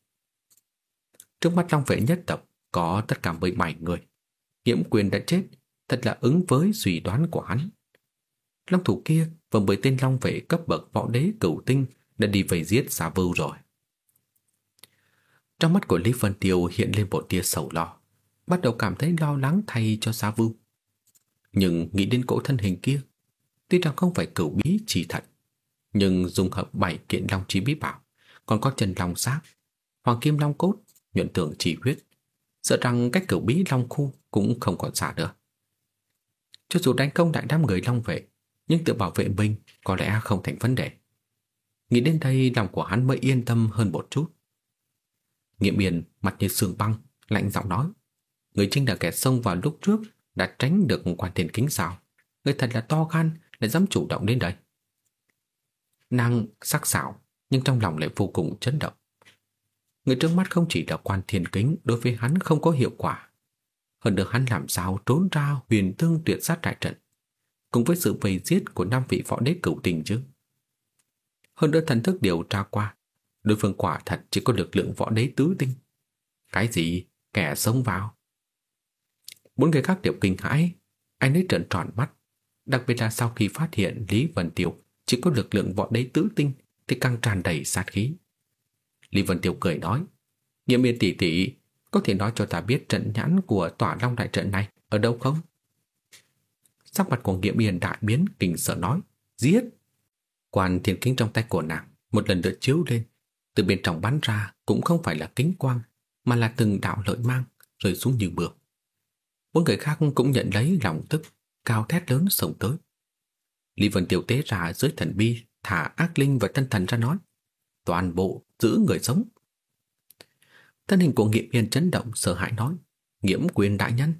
Trước mắt Long Vệ nhất tộc có tất cả 17 người. nghiễm quyền đã chết, thật là ứng với suy đoán của hắn. Long thủ kia và bởi tên Long Vệ cấp bậc võ đế cửu tinh đã đi về giết xà vưu rồi. Trong mắt của Lý Vân Tiêu hiện lên một tia sầu lo, bắt đầu cảm thấy lo lắng thay cho xà vưu. Nhưng nghĩ đến cỗ thân hình kia, Tuy rằng không phải cửu bí chỉ thật, nhưng dùng hợp bảy kiện long trí bí bảo, còn có chân long xác, hoàng kim long cốt, nhuận tưởng chỉ huyết, sợ rằng cách cửu bí long khu cũng không còn xa nữa. Cho dù đánh công đại đám người long vệ, nhưng tự bảo vệ mình có lẽ không thành vấn đề. Nghĩ đến đây lòng của hắn mới yên tâm hơn một chút. Nghiệm biển mặt như sương băng, lạnh giọng nói. Người chính là kẻ xông vào lúc trước đã tránh được quan tiền kính sao. Người thật là to gan, lại dám chủ động đến đây. Nàng sắc sảo nhưng trong lòng lại vô cùng chấn động. Người trước mắt không chỉ là quan thiên kính đối với hắn không có hiệu quả. Hơn được hắn làm sao trốn ra huyền tương tuyệt sát đại trận, cùng với sự vây giết của năm vị võ đế cửu tình chứ. Hơn nữa thần thức điều tra qua, đối phương quả thật chỉ có lực lượng võ đế tứ tinh. Cái gì? Kẻ xông vào? Bốn người khác đều kinh hãi, anh ấy trợn tròn mắt. Đặc biệt là sau khi phát hiện Lý Vân Tiêu chỉ có lực lượng võ đế tứ tinh thì càng tràn đầy sát khí. Lý Vân Tiêu cười nói, Nghĩa miên tỷ tỷ, có thể nói cho ta biết trận nhãn của tỏa long đại trận này ở đâu không? Sắc mặt của Nghiệm miên đại biến kinh sợ nói, giết! Quan thiên kính trong tay của nàng một lần nữa chiếu lên, từ bên trong bắn ra cũng không phải là kính quang, mà là từng đạo lợi mang rơi xuống như mưa. Bốn người khác cũng nhận lấy lòng tức, cao thét lớn sổng tới. Lý Vân Tiêu tế ra dưới thần bi, thả ác linh và tân thần ra nói. Toàn bộ giữ người sống. Thân hình của Nghiệm Yên chấn động sợ hãi nói. Nghiễm quyền đại nhân.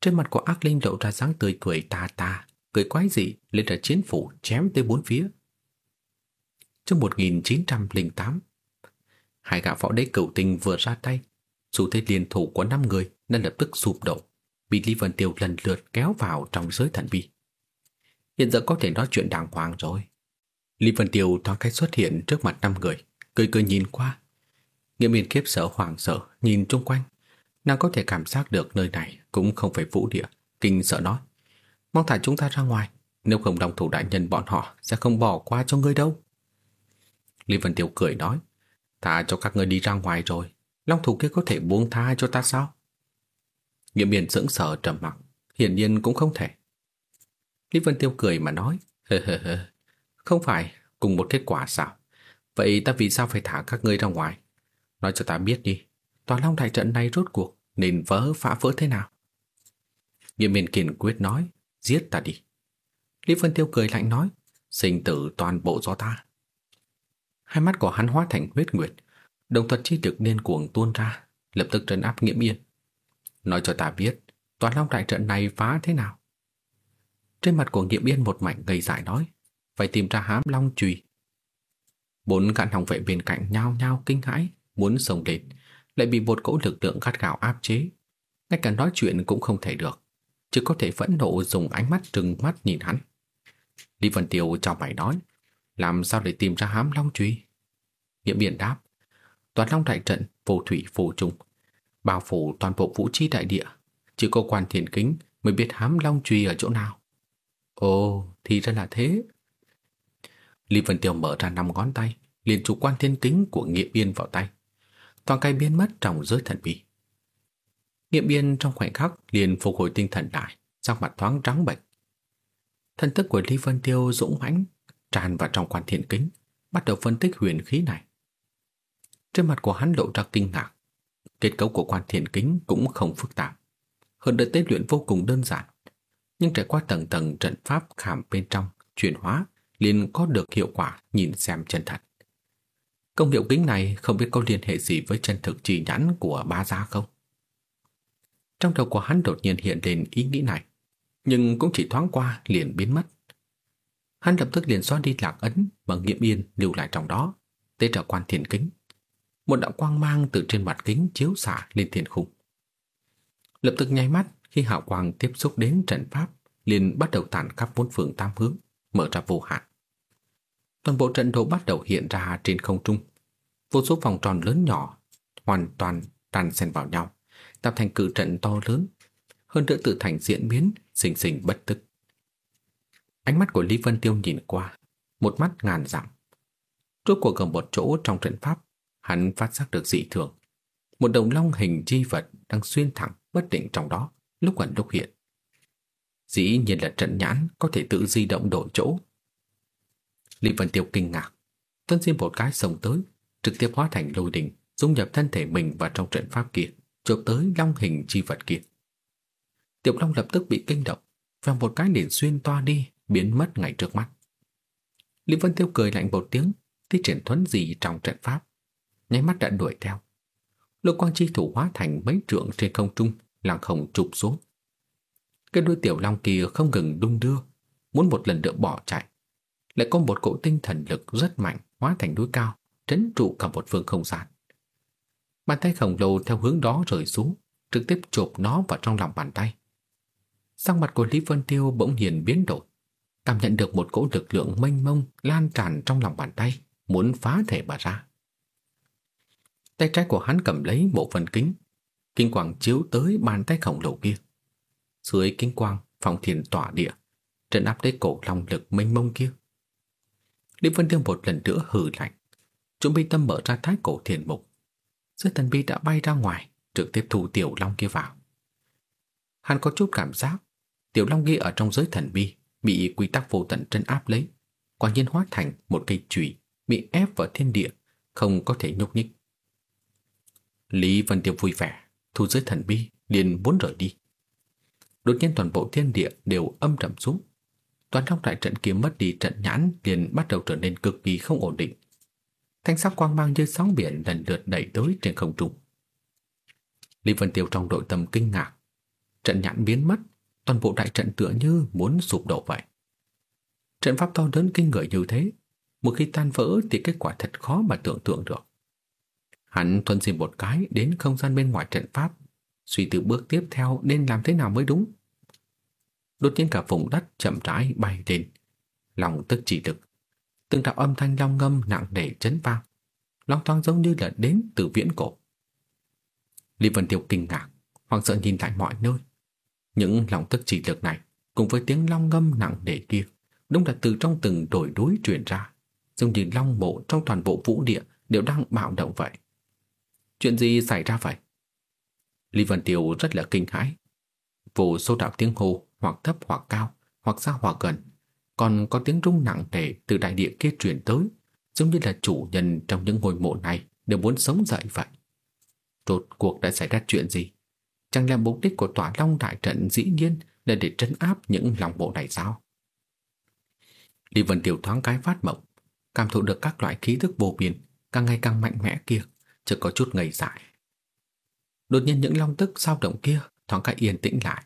Trên mặt của ác linh lộ ra dáng tươi cười tà tà, cười quái dị lên ra chiến phủ chém tới bốn phía. Trong 1908, hai gã võ đế cửu tình vừa ra tay, dù thế liên thủ của năm người nên lập tức sụp đổ, bị Lý Vân Tiêu lần lượt kéo vào trong giới thần vi Hiện giờ có thể nói chuyện đàng hoàng rồi. Lý Vân Tiêu thoáng cách xuất hiện trước mặt năm người, cười cười nhìn qua. Nghĩa miên kiếp sợ hoàng sợ, nhìn chung quanh. Nàng có thể cảm giác được nơi này cũng không phải vũ địa, kinh sợ nói. Mong thả chúng ta ra ngoài, nếu không đồng thủ đại nhân bọn họ sẽ không bỏ qua cho ngươi đâu. Lý Vân Tiêu cười nói, thả cho các ngươi đi ra ngoài rồi, Long thủ kia có thể buông tha cho ta sao? Nghiệm miên sững sờ trầm mặc, hiển nhiên cũng không thể. Lý Vân Tiêu cười mà nói, hơ hơ hơ, không phải cùng một kết quả sao? Vậy ta vì sao phải thả các ngươi ra ngoài? Nói cho ta biết đi, toàn long đại trận này rốt cuộc nên vỡ phá vỡ thế nào? Nghiệm miền kiên quyết nói, giết ta đi. Lý Vân Tiêu cười lạnh nói, sinh tử toàn bộ do ta. Hai mắt của hắn hóa thành huyết nguyệt, đồng thuật chi trực điên cuồng tuôn ra, lập tức trấn áp nghiễm yên. Nói cho ta biết, toàn long đại trận này phá thế nào? Trên mặt của Nghiệm Yên một mảnh gầy dại nói, phải tìm ra hám long chùy. Bốn cạn hồng vệ bên cạnh nhao nhao kinh hãi, muốn sông lên, lại bị một cỗ lực lượng gắt gào áp chế. Ngay cả nói chuyện cũng không thể được, chỉ có thể phẫn nộ dùng ánh mắt trừng mắt nhìn hắn. Lý Vân Tiêu cho mày nói, làm sao để tìm ra hám long truy? Nghiệm yên đáp, toàn long đại trận, vô thủy phù trùng bao phủ toàn bộ vũ chi đại địa, chỉ có quan thiền kính mới biết hám long truy ở chỗ nào. Ồ, thì ra là thế. Lý Vân Tiêu mở ra năm ngón tay, liền chụp quan thiên kính của Nghĩa Biên vào tay. Toàn cây biến mất trong giới thần bì. Nghĩa Biên trong khoảnh khắc liền phục hồi tinh thần lại, sắc mặt thoáng trắng bệch. Thần thức của Lý Vân Tiêu dũng mãnh tràn vào trong quan thiên kính, bắt đầu phân tích huyền khí này. Trên mặt của hắn lộ ra kinh ngạc. Kết cấu của quan thiện kính cũng không phức tạp. Hơn nữa tế luyện vô cùng đơn giản nhưng trải qua tầng tầng trận pháp khảm bên trong, chuyển hóa, liền có được hiệu quả nhìn xem chân thật. Công hiệu kính này không biết có liên hệ gì với chân thực chỉ nhãn của ba gia không? Trong đầu của hắn đột nhiên hiện lên ý nghĩ này, nhưng cũng chỉ thoáng qua liền biến mất. Hắn lập tức liền xóa đi lạc ấn bằng nghiệm yên lưu lại trong đó, tế trợ quan thiền kính. Một đạo quang mang từ trên mặt kính chiếu xạ lên thiên khung. Lập tức nháy mắt, khi hào quang tiếp xúc đến trận pháp, liền bắt đầu tản khắp bốn phương tam hướng, mở ra vô hạn. Toàn bộ trận đồ bắt đầu hiện ra trên không trung. Vô số vòng tròn lớn nhỏ, hoàn toàn đan xen vào nhau, tạo thành cự trận to lớn, hơn nữa tự thành diễn biến, sinh sinh bất tức. Ánh mắt của Lý Vân Tiêu nhìn qua, một mắt ngàn dặm. Rốt cuộc gần một chỗ trong trận pháp, hắn phát giác được dị thường. Một đồng long hình chi vật đang xuyên thẳng bất định trong đó lúc ẩn lúc hiện. Dĩ nhiên là trận nhãn có thể tự di động đổi chỗ. Lý Vân Tiêu kinh ngạc, tuân xin một cái sông tới, trực tiếp hóa thành lôi đình, dung nhập thân thể mình vào trong trận pháp kia, chụp tới long hình chi vật kia. Tiểu Long lập tức bị kinh động, và một cái liền xuyên toa đi, biến mất ngay trước mắt. Lý Vân Tiêu cười lạnh một tiếng, thi triển thuấn gì trong trận pháp, nháy mắt đã đuổi theo. Lôi quang chi thủ hóa thành mấy trượng trên không trung, lặng không chụp xuống. Cái đuôi tiểu long kia không ngừng đung đưa, muốn một lần nữa bỏ chạy. Lại có một cỗ tinh thần lực rất mạnh hóa thành núi cao, trấn trụ cả một phương không gian. Bàn tay khổng lồ theo hướng đó rời xuống, trực tiếp chộp nó vào trong lòng bàn tay. Sang mặt của Lý Vân Tiêu bỗng nhiên biến đổi, cảm nhận được một cỗ lực lượng mênh mông lan tràn trong lòng bàn tay, muốn phá thể mà ra. Tay trái của hắn cầm lấy bộ phần kính, kinh quang chiếu tới bàn tay khổng lồ kia. Dưới kinh quang, phong thiền tỏa địa, trấn áp lấy cổ long lực mênh mông kia. Lý Vân Tiêu một lần nữa hừ lạnh, chuẩn bị tâm mở ra thái cổ thiền mục. Dưới thần bi đã bay ra ngoài, trực tiếp thu tiểu long kia vào. Hắn có chút cảm giác, tiểu long kia ở trong giới thần bi bị quy tắc vô tận trấn áp lấy, quả nhiên hóa thành một cây chùy bị ép vào thiên địa, không có thể nhúc nhích. Lý Vân Tiêu vui vẻ, thu giới thần bi, liền muốn rời đi. Đột nhiên toàn bộ thiên địa đều âm trầm xuống. Toàn trong đại trận kia mất đi trận nhãn liền bắt đầu trở nên cực kỳ không ổn định. Thanh sắc quang mang như sóng biển lần lượt đẩy tới trên không trung. Lý Vân Tiêu trong đội tâm kinh ngạc. Trận nhãn biến mất, toàn bộ đại trận tựa như muốn sụp đổ vậy. Trận pháp to lớn kinh người như thế, một khi tan vỡ thì kết quả thật khó mà tưởng tượng được. Hắn thuần dìm một cái đến không gian bên ngoài trận pháp, suy tư bước tiếp theo nên làm thế nào mới đúng. Đột nhiên cả vùng đất chậm rãi bay lên, lòng tức chỉ lực. Từng đạo âm thanh long ngâm nặng nề chấn vang, long toang giống như là đến từ viễn cổ. Lý Vân Tiêu kinh ngạc, hoang sợ nhìn lại mọi nơi. Những lòng tức chỉ lực này cùng với tiếng long ngâm nặng nề kia đúng là từ trong từng đồi núi truyền ra, giống như long bộ trong toàn bộ vũ địa đều đang bạo động vậy. Chuyện gì xảy ra vậy? Lý Vân Tiêu rất là kinh hãi. Vô số đạo tiếng hô hoặc thấp hoặc cao, hoặc xa hoặc gần, còn có tiếng rung nặng nề từ đại địa kia truyền tới, giống như là chủ nhân trong những ngôi mộ này đều muốn sống dậy vậy. Rốt cuộc đã xảy ra chuyện gì? Chẳng lẽ mục đích của tòa long đại trận dĩ nhiên là để trấn áp những lòng bộ này sao? Lý Vân Tiêu thoáng cái phát mộng, cảm thụ được các loại khí thức vô biên càng ngày càng mạnh mẽ kia, chợt có chút ngây dại. Đột nhiên những long tức sao động kia thoáng cái yên tĩnh lại,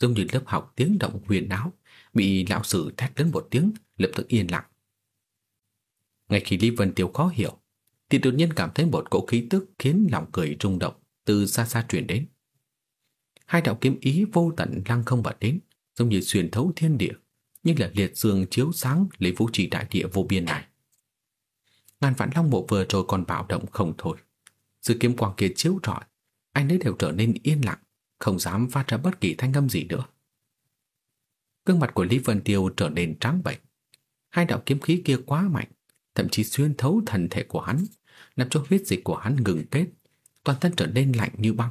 giống như lớp học tiếng động huyền áo, bị lão sư thét lớn một tiếng, lập tức yên lặng. Ngay khi Lý Vân Tiêu khó hiểu, thì đột nhiên cảm thấy một cỗ khí tức khiến lòng cười rung động từ xa xa truyền đến. Hai đạo kiếm ý vô tận lăng không bật đến, giống như xuyên thấu thiên địa, nhưng là liệt dương chiếu sáng lấy vũ trì đại địa vô biên này. Ngàn vạn long bộ vừa rồi còn bạo động không thôi. Sự kiếm quang kia chiếu rọi, anh ấy đều trở nên yên lặng, không dám phát ra bất kỳ thanh âm gì nữa. Gương mặt của Lý Vân Tiêu trở nên trắng bệch. Hai đạo kiếm khí kia quá mạnh, thậm chí xuyên thấu thần thể của hắn, làm cho huyết dịch của hắn ngừng kết, toàn thân trở nên lạnh như băng.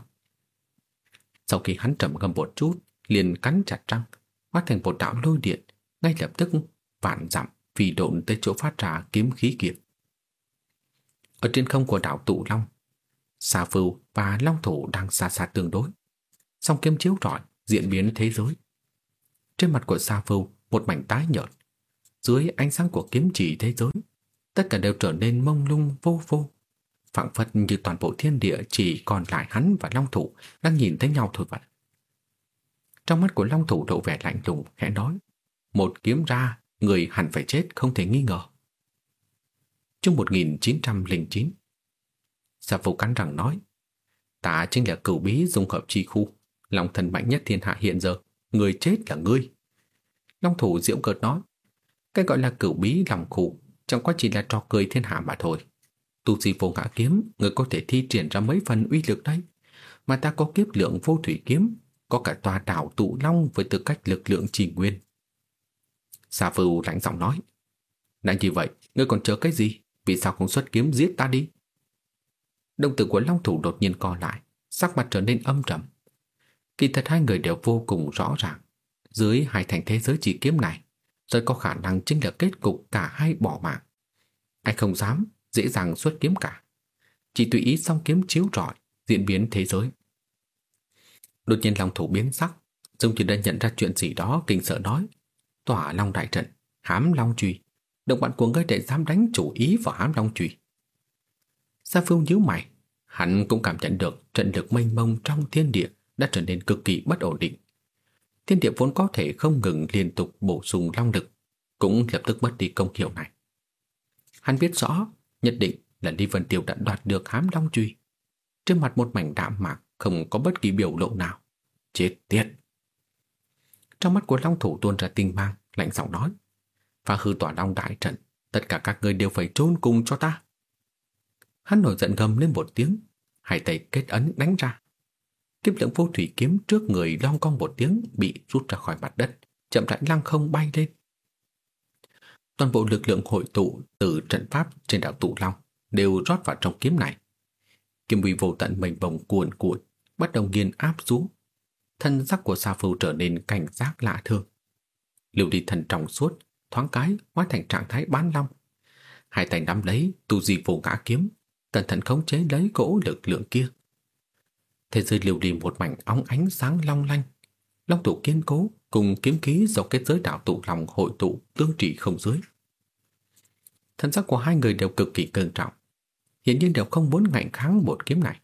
Sau khi hắn trầm ngâm một chút, liền cắn chặt răng, hóa thành một đạo lôi điện, ngay lập tức vạn dặm vì độn tới chỗ phát ra kiếm khí kia. Ở trên không của đảo Tụ Long, Sa Phưu và Long Thủ đang xa xa tương đối. Song kiếm chiếu rọi, diễn biến thế giới. Trên mặt của Sa Phưu một mảnh tái nhợt. Dưới ánh sáng của kiếm chỉ thế giới, tất cả đều trở nên mông lung vô vô. phảng phất như toàn bộ thiên địa chỉ còn lại hắn và Long Thủ đang nhìn thấy nhau thôi vậy. Trong mắt của Long Thủ độ vẻ lạnh lùng khẽ nói, một kiếm ra, người hẳn phải chết không thể nghi ngờ. Trong 1909, Dạ Sa Phù cắn răng nói, ta chính là cửu bí dung hợp chi khu, lòng thần mạnh nhất thiên hạ hiện giờ, người chết là ngươi. Long thủ diễu cợt nói, cái gọi là cửu bí lòng khủ chẳng qua chỉ là trò cười thiên hạ mà thôi. Tu sĩ vô ngã kiếm, người có thể thi triển ra mấy phần uy lực đấy. Mà ta có kiếp lượng vô thủy kiếm, có cả tòa đảo tụ long với tư cách lực lượng chỉ nguyên. Dạ Sa Phù lạnh giọng nói, đã như vậy, ngươi còn chờ cái gì? Vì sao không xuất kiếm giết ta đi? Động tử của Long Thủ đột nhiên co lại, sắc mặt trở nên âm trầm. Kỳ thật hai người đều vô cùng rõ ràng. Dưới hai thành thế giới chỉ kiếm này, rất có khả năng chính là kết cục cả hai bỏ mạng. Anh không dám dễ dàng xuất kiếm cả. Chỉ tùy ý song kiếm chiếu rọi, diễn biến thế giới. Đột nhiên Long Thủ biến sắc, Dung chỉ đã nhận ra chuyện gì đó kinh sợ nói. Tỏa Long đại trận, hám Long truy. Đồng bạn của ngươi để dám đánh chủ ý vào hám Long truy. Gia Phương nhíu mày, hắn cũng cảm nhận được trận lực mênh mông trong thiên địa đã trở nên cực kỳ bất ổn định. Thiên địa vốn có thể không ngừng liên tục bổ sung long lực, cũng lập tức mất đi công hiệu này. Hắn biết rõ, nhất định là Lý Vân Tiêu đã đoạt được hám long truy. Trên mặt một mảnh đạm mạc, không có bất kỳ biểu lộ nào. Chết tiệt! Trong mắt của Long Thủ tuôn ra tinh mang, lạnh giọng nói. Và hư tỏa Long đại trận, tất cả các người đều phải trốn cùng cho ta. Hắn nổi giận gầm lên một tiếng, hai tay kết ấn đánh ra. Kiếp lượng vô thủy kiếm trước người long cong một tiếng bị rút ra khỏi mặt đất, chậm rãi lăng không bay lên. Toàn bộ lực lượng hội tụ từ trận pháp trên đảo tụ long đều rót vào trong kiếm này. Kiếm uy vô tận mình bồng cuồn cuộn, bắt đầu nghiền áp xuống. Thân sắc của Sa Phu trở nên cảnh giác lạ thường. Liều đi thần trọng suốt, thoáng cái hóa thành trạng thái bán long. Hai tay nắm lấy tu di vô ngã kiếm, cẩn thận khống chế lấy cỗ lực lượng kia. Thế giới liều đi một mảnh óng ánh sáng long lanh. Long tụ kiên cố cùng kiếm khí do kết giới đạo tụ lòng hội tụ tương trị không dưới. Thân sắc của hai người đều cực kỳ cẩn trọng, hiện nhiên đều không muốn ngạnh kháng một kiếm này.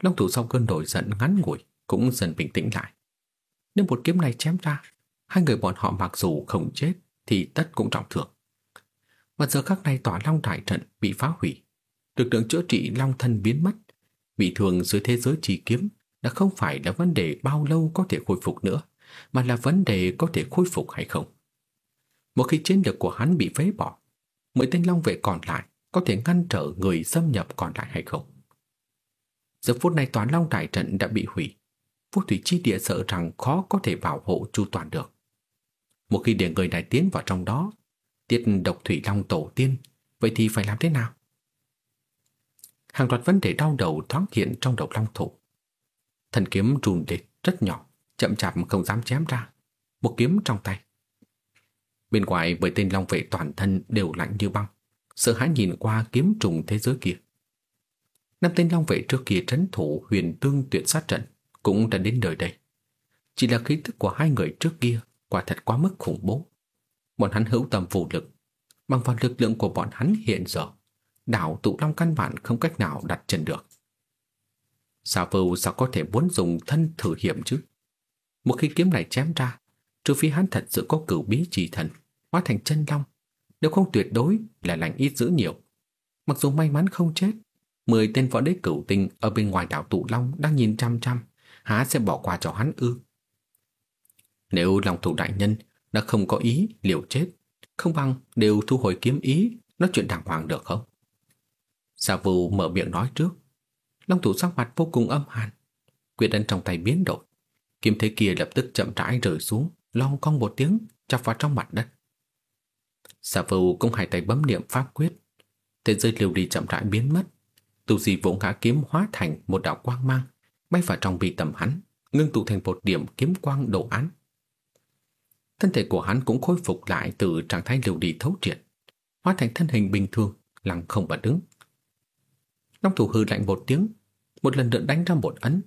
Long thủ sau cơn nổi giận ngắn ngủi cũng dần bình tĩnh lại. Nếu một kiếm này chém ra, hai người bọn họ mặc dù không chết thì tất cũng trọng thương. Mà giờ khắc này tỏa long đại trận bị phá hủy, lực lượng chữa trị long thân biến mất, bị thương dưới thế giới chỉ kiếm đã không phải là vấn đề bao lâu có thể khôi phục nữa, mà là vấn đề có thể khôi phục hay không. Một khi chiến lược của hắn bị phế bỏ, mười tên long vệ còn lại có thể ngăn trở người xâm nhập còn lại hay không. Giờ phút này toán long đại trận đã bị hủy, vô thủy chi địa sợ rằng khó có thể bảo hộ chu toàn được. Một khi để người này tiến vào trong đó, tiết độc thủy long tổ tiên, vậy thì phải làm thế nào? Hàng loạt vấn đề đau đầu thoáng hiện trong đầu long thủ. Thần kiếm rùn địch rất nhỏ, chậm chạp không dám chém ra. Một kiếm trong tay. Bên ngoài bởi tên long vệ toàn thân đều lạnh như băng, sợ hãi nhìn qua kiếm trùng thế giới kia. Năm tên long vệ trước kia trấn thủ huyền tương tuyệt sát trận cũng đã đến đời đây. Chỉ là khí tức của hai người trước kia quả thật quá mức khủng bố. Bọn hắn hữu tầm vô lực, bằng vào lực lượng của bọn hắn hiện giờ, đảo tụ long căn bản không cách nào đặt chân được. Sao Vưu sao có thể muốn dùng thân thử hiểm chứ? Một khi kiếm này chém ra, trừ phi hắn thật sự có cửu bí trì thần, hóa thành chân long, nếu không tuyệt đối là lành ít dữ nhiều. Mặc dù may mắn không chết, mười tên võ đế cửu tinh ở bên ngoài đảo tụ long đang nhìn chăm chăm, há sẽ bỏ qua cho hắn ư? Nếu lòng thủ đại nhân đã không có ý liều chết, không bằng đều thu hồi kiếm ý, nói chuyện đàng hoàng được không? Sa Vu mở miệng nói trước. Long thủ sắc mặt vô cùng âm hàn. quyền ấn trong tay biến đổi. Kiếm thế kia lập tức chậm rãi rơi xuống, long cong một tiếng, chọc vào trong mặt đất. Sa Vu cũng hai tay bấm niệm pháp quyết. Thế giới liều đi chậm rãi biến mất. Tu gì vỗ ngã kiếm hóa thành một đạo quang mang, bay vào trong bị tầm hắn, ngưng tụ thành một điểm kiếm quang đồ án. Thân thể của hắn cũng khôi phục lại từ trạng thái liều đi thấu triệt, hóa thành thân hình bình thường, lặng không và đứng. Long thủ hư lạnh một tiếng, một lần nữa đánh ra một ấn.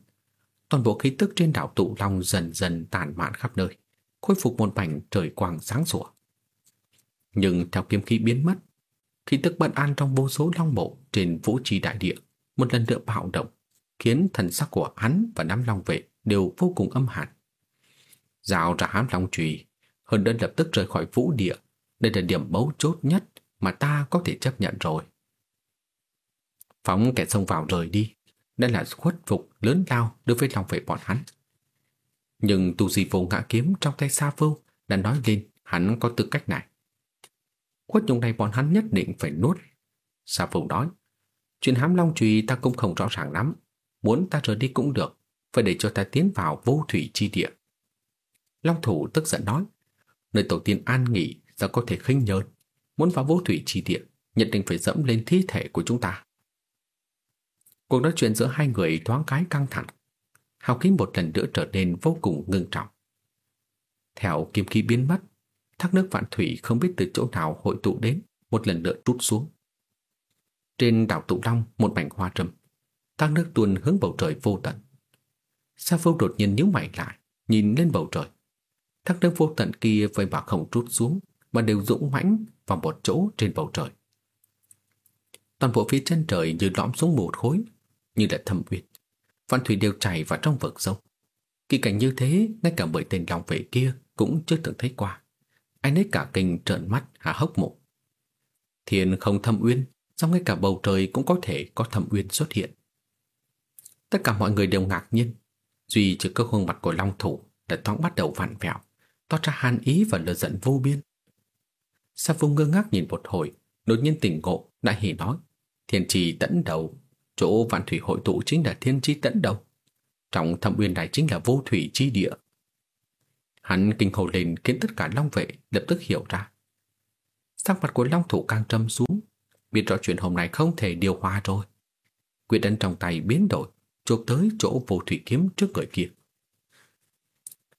Toàn bộ khí tức trên đảo tụ long dần dần tàn mạn khắp nơi, khôi phục một mảnh trời quang sáng sủa. Nhưng theo kiếm khí biến mất, khí tức bất an trong vô số long mộ trên vũ trì đại địa một lần nữa bạo động, khiến thần sắc của hắn và năm long vệ đều vô cùng âm hàn. Rào ra hám long trùy, hơn đơn lập tức rời khỏi vũ địa. Đây là điểm bấu chốt nhất mà ta có thể chấp nhận rồi. Phóng kẻ xông vào rời đi, đây là khuất phục lớn lao đối với lòng vệ bọn hắn. Nhưng tu di vô ngã kiếm trong tay Sa Vưu đã nói lên hắn có tư cách này. Khuất nhục này bọn hắn nhất định phải nuốt. Sa Vưu nói, chuyện hám long trùy ta cũng không rõ ràng lắm. Muốn ta rời đi cũng được, phải để cho ta tiến vào vô thủy chi địa. Long thủ tức giận nói, nơi tổ tiên an nghỉ sao có thể khinh nhơn. Muốn vào vô thủy chi địa, nhất định phải dẫm lên thi thể của chúng ta. Cuộc nói chuyện giữa hai người thoáng cái căng thẳng. Hào khí một lần nữa trở nên vô cùng ngưng trọng. Theo kim khí biến mất, thác nước vạn thủy không biết từ chỗ nào hội tụ đến, một lần nữa trút xuống. Trên đảo Tụ Long một mảnh hoa trầm, thác nước tuôn hướng bầu trời vô tận. Sa Phâu đột nhiên nhíu mày lại, nhìn lên bầu trời. Thác nước vô tận kia vậy mà không trút xuống, mà đều dũng mãnh vào một chỗ trên bầu trời. Toàn bộ phía chân trời như lõm xuống một khối, như là thâm uyên. văn thủy đều chảy vào trong vực sâu. Kỳ cảnh như thế, ngay cả bởi tên lòng vệ kia cũng chưa từng thấy qua. Anh ấy cả kinh trợn mắt hạ hốc mộ. Thiên không thâm uyên, sao ngay cả bầu trời cũng có thể có thâm uyên xuất hiện. Tất cả mọi người đều ngạc nhiên, duy chỉ cơ khuôn mặt của Long Thủ đã thoáng bắt đầu vặn vẹo, toát ra hàn ý và lửa giận vô biên. Sa Phu ngơ ngác nhìn một hồi, đột nhiên tỉnh ngộ, đại hỉ nói: "Thiên trì tẫn đầu, chỗ Vạn Thủy hội tụ chính là Thiên chi tận đầu. Trong Thâm Uyên này chính là vô thủy chi địa." Hắn kinh hồ lên khiến tất cả long vệ lập tức hiểu ra. Sắc mặt của long thủ càng trầm xuống, biết rõ chuyện hôm nay không thể điều hòa rồi. Quyết ấn trong tay biến đổi, chụp tới chỗ vô thủy kiếm trước người kia.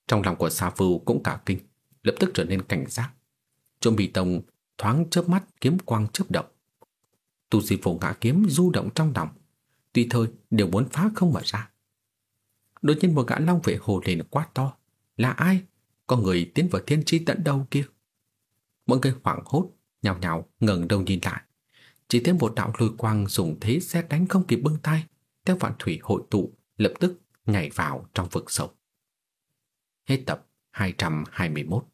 Trong lòng của Sa Phu cũng cả kinh, lập tức trở nên cảnh giác. Chỗ bị tông thoáng chớp mắt kiếm quang chớp động. Tu sĩ phổ ngã kiếm du động trong lòng, tùy thời đều muốn phá không mở ra. Đột nhiên một gã long vệ hồ lên quát to. Là ai? Có người tiến vào thiên tri tận đâu kia? Mọi người hoảng hốt, nhào nhào ngẩng đầu nhìn lại. Chỉ thấy một đạo lôi quang dùng thế xét đánh không kịp bưng tay, theo vạn thủy hội tụ, lập tức nhảy vào trong vực sâu. Hết tập 221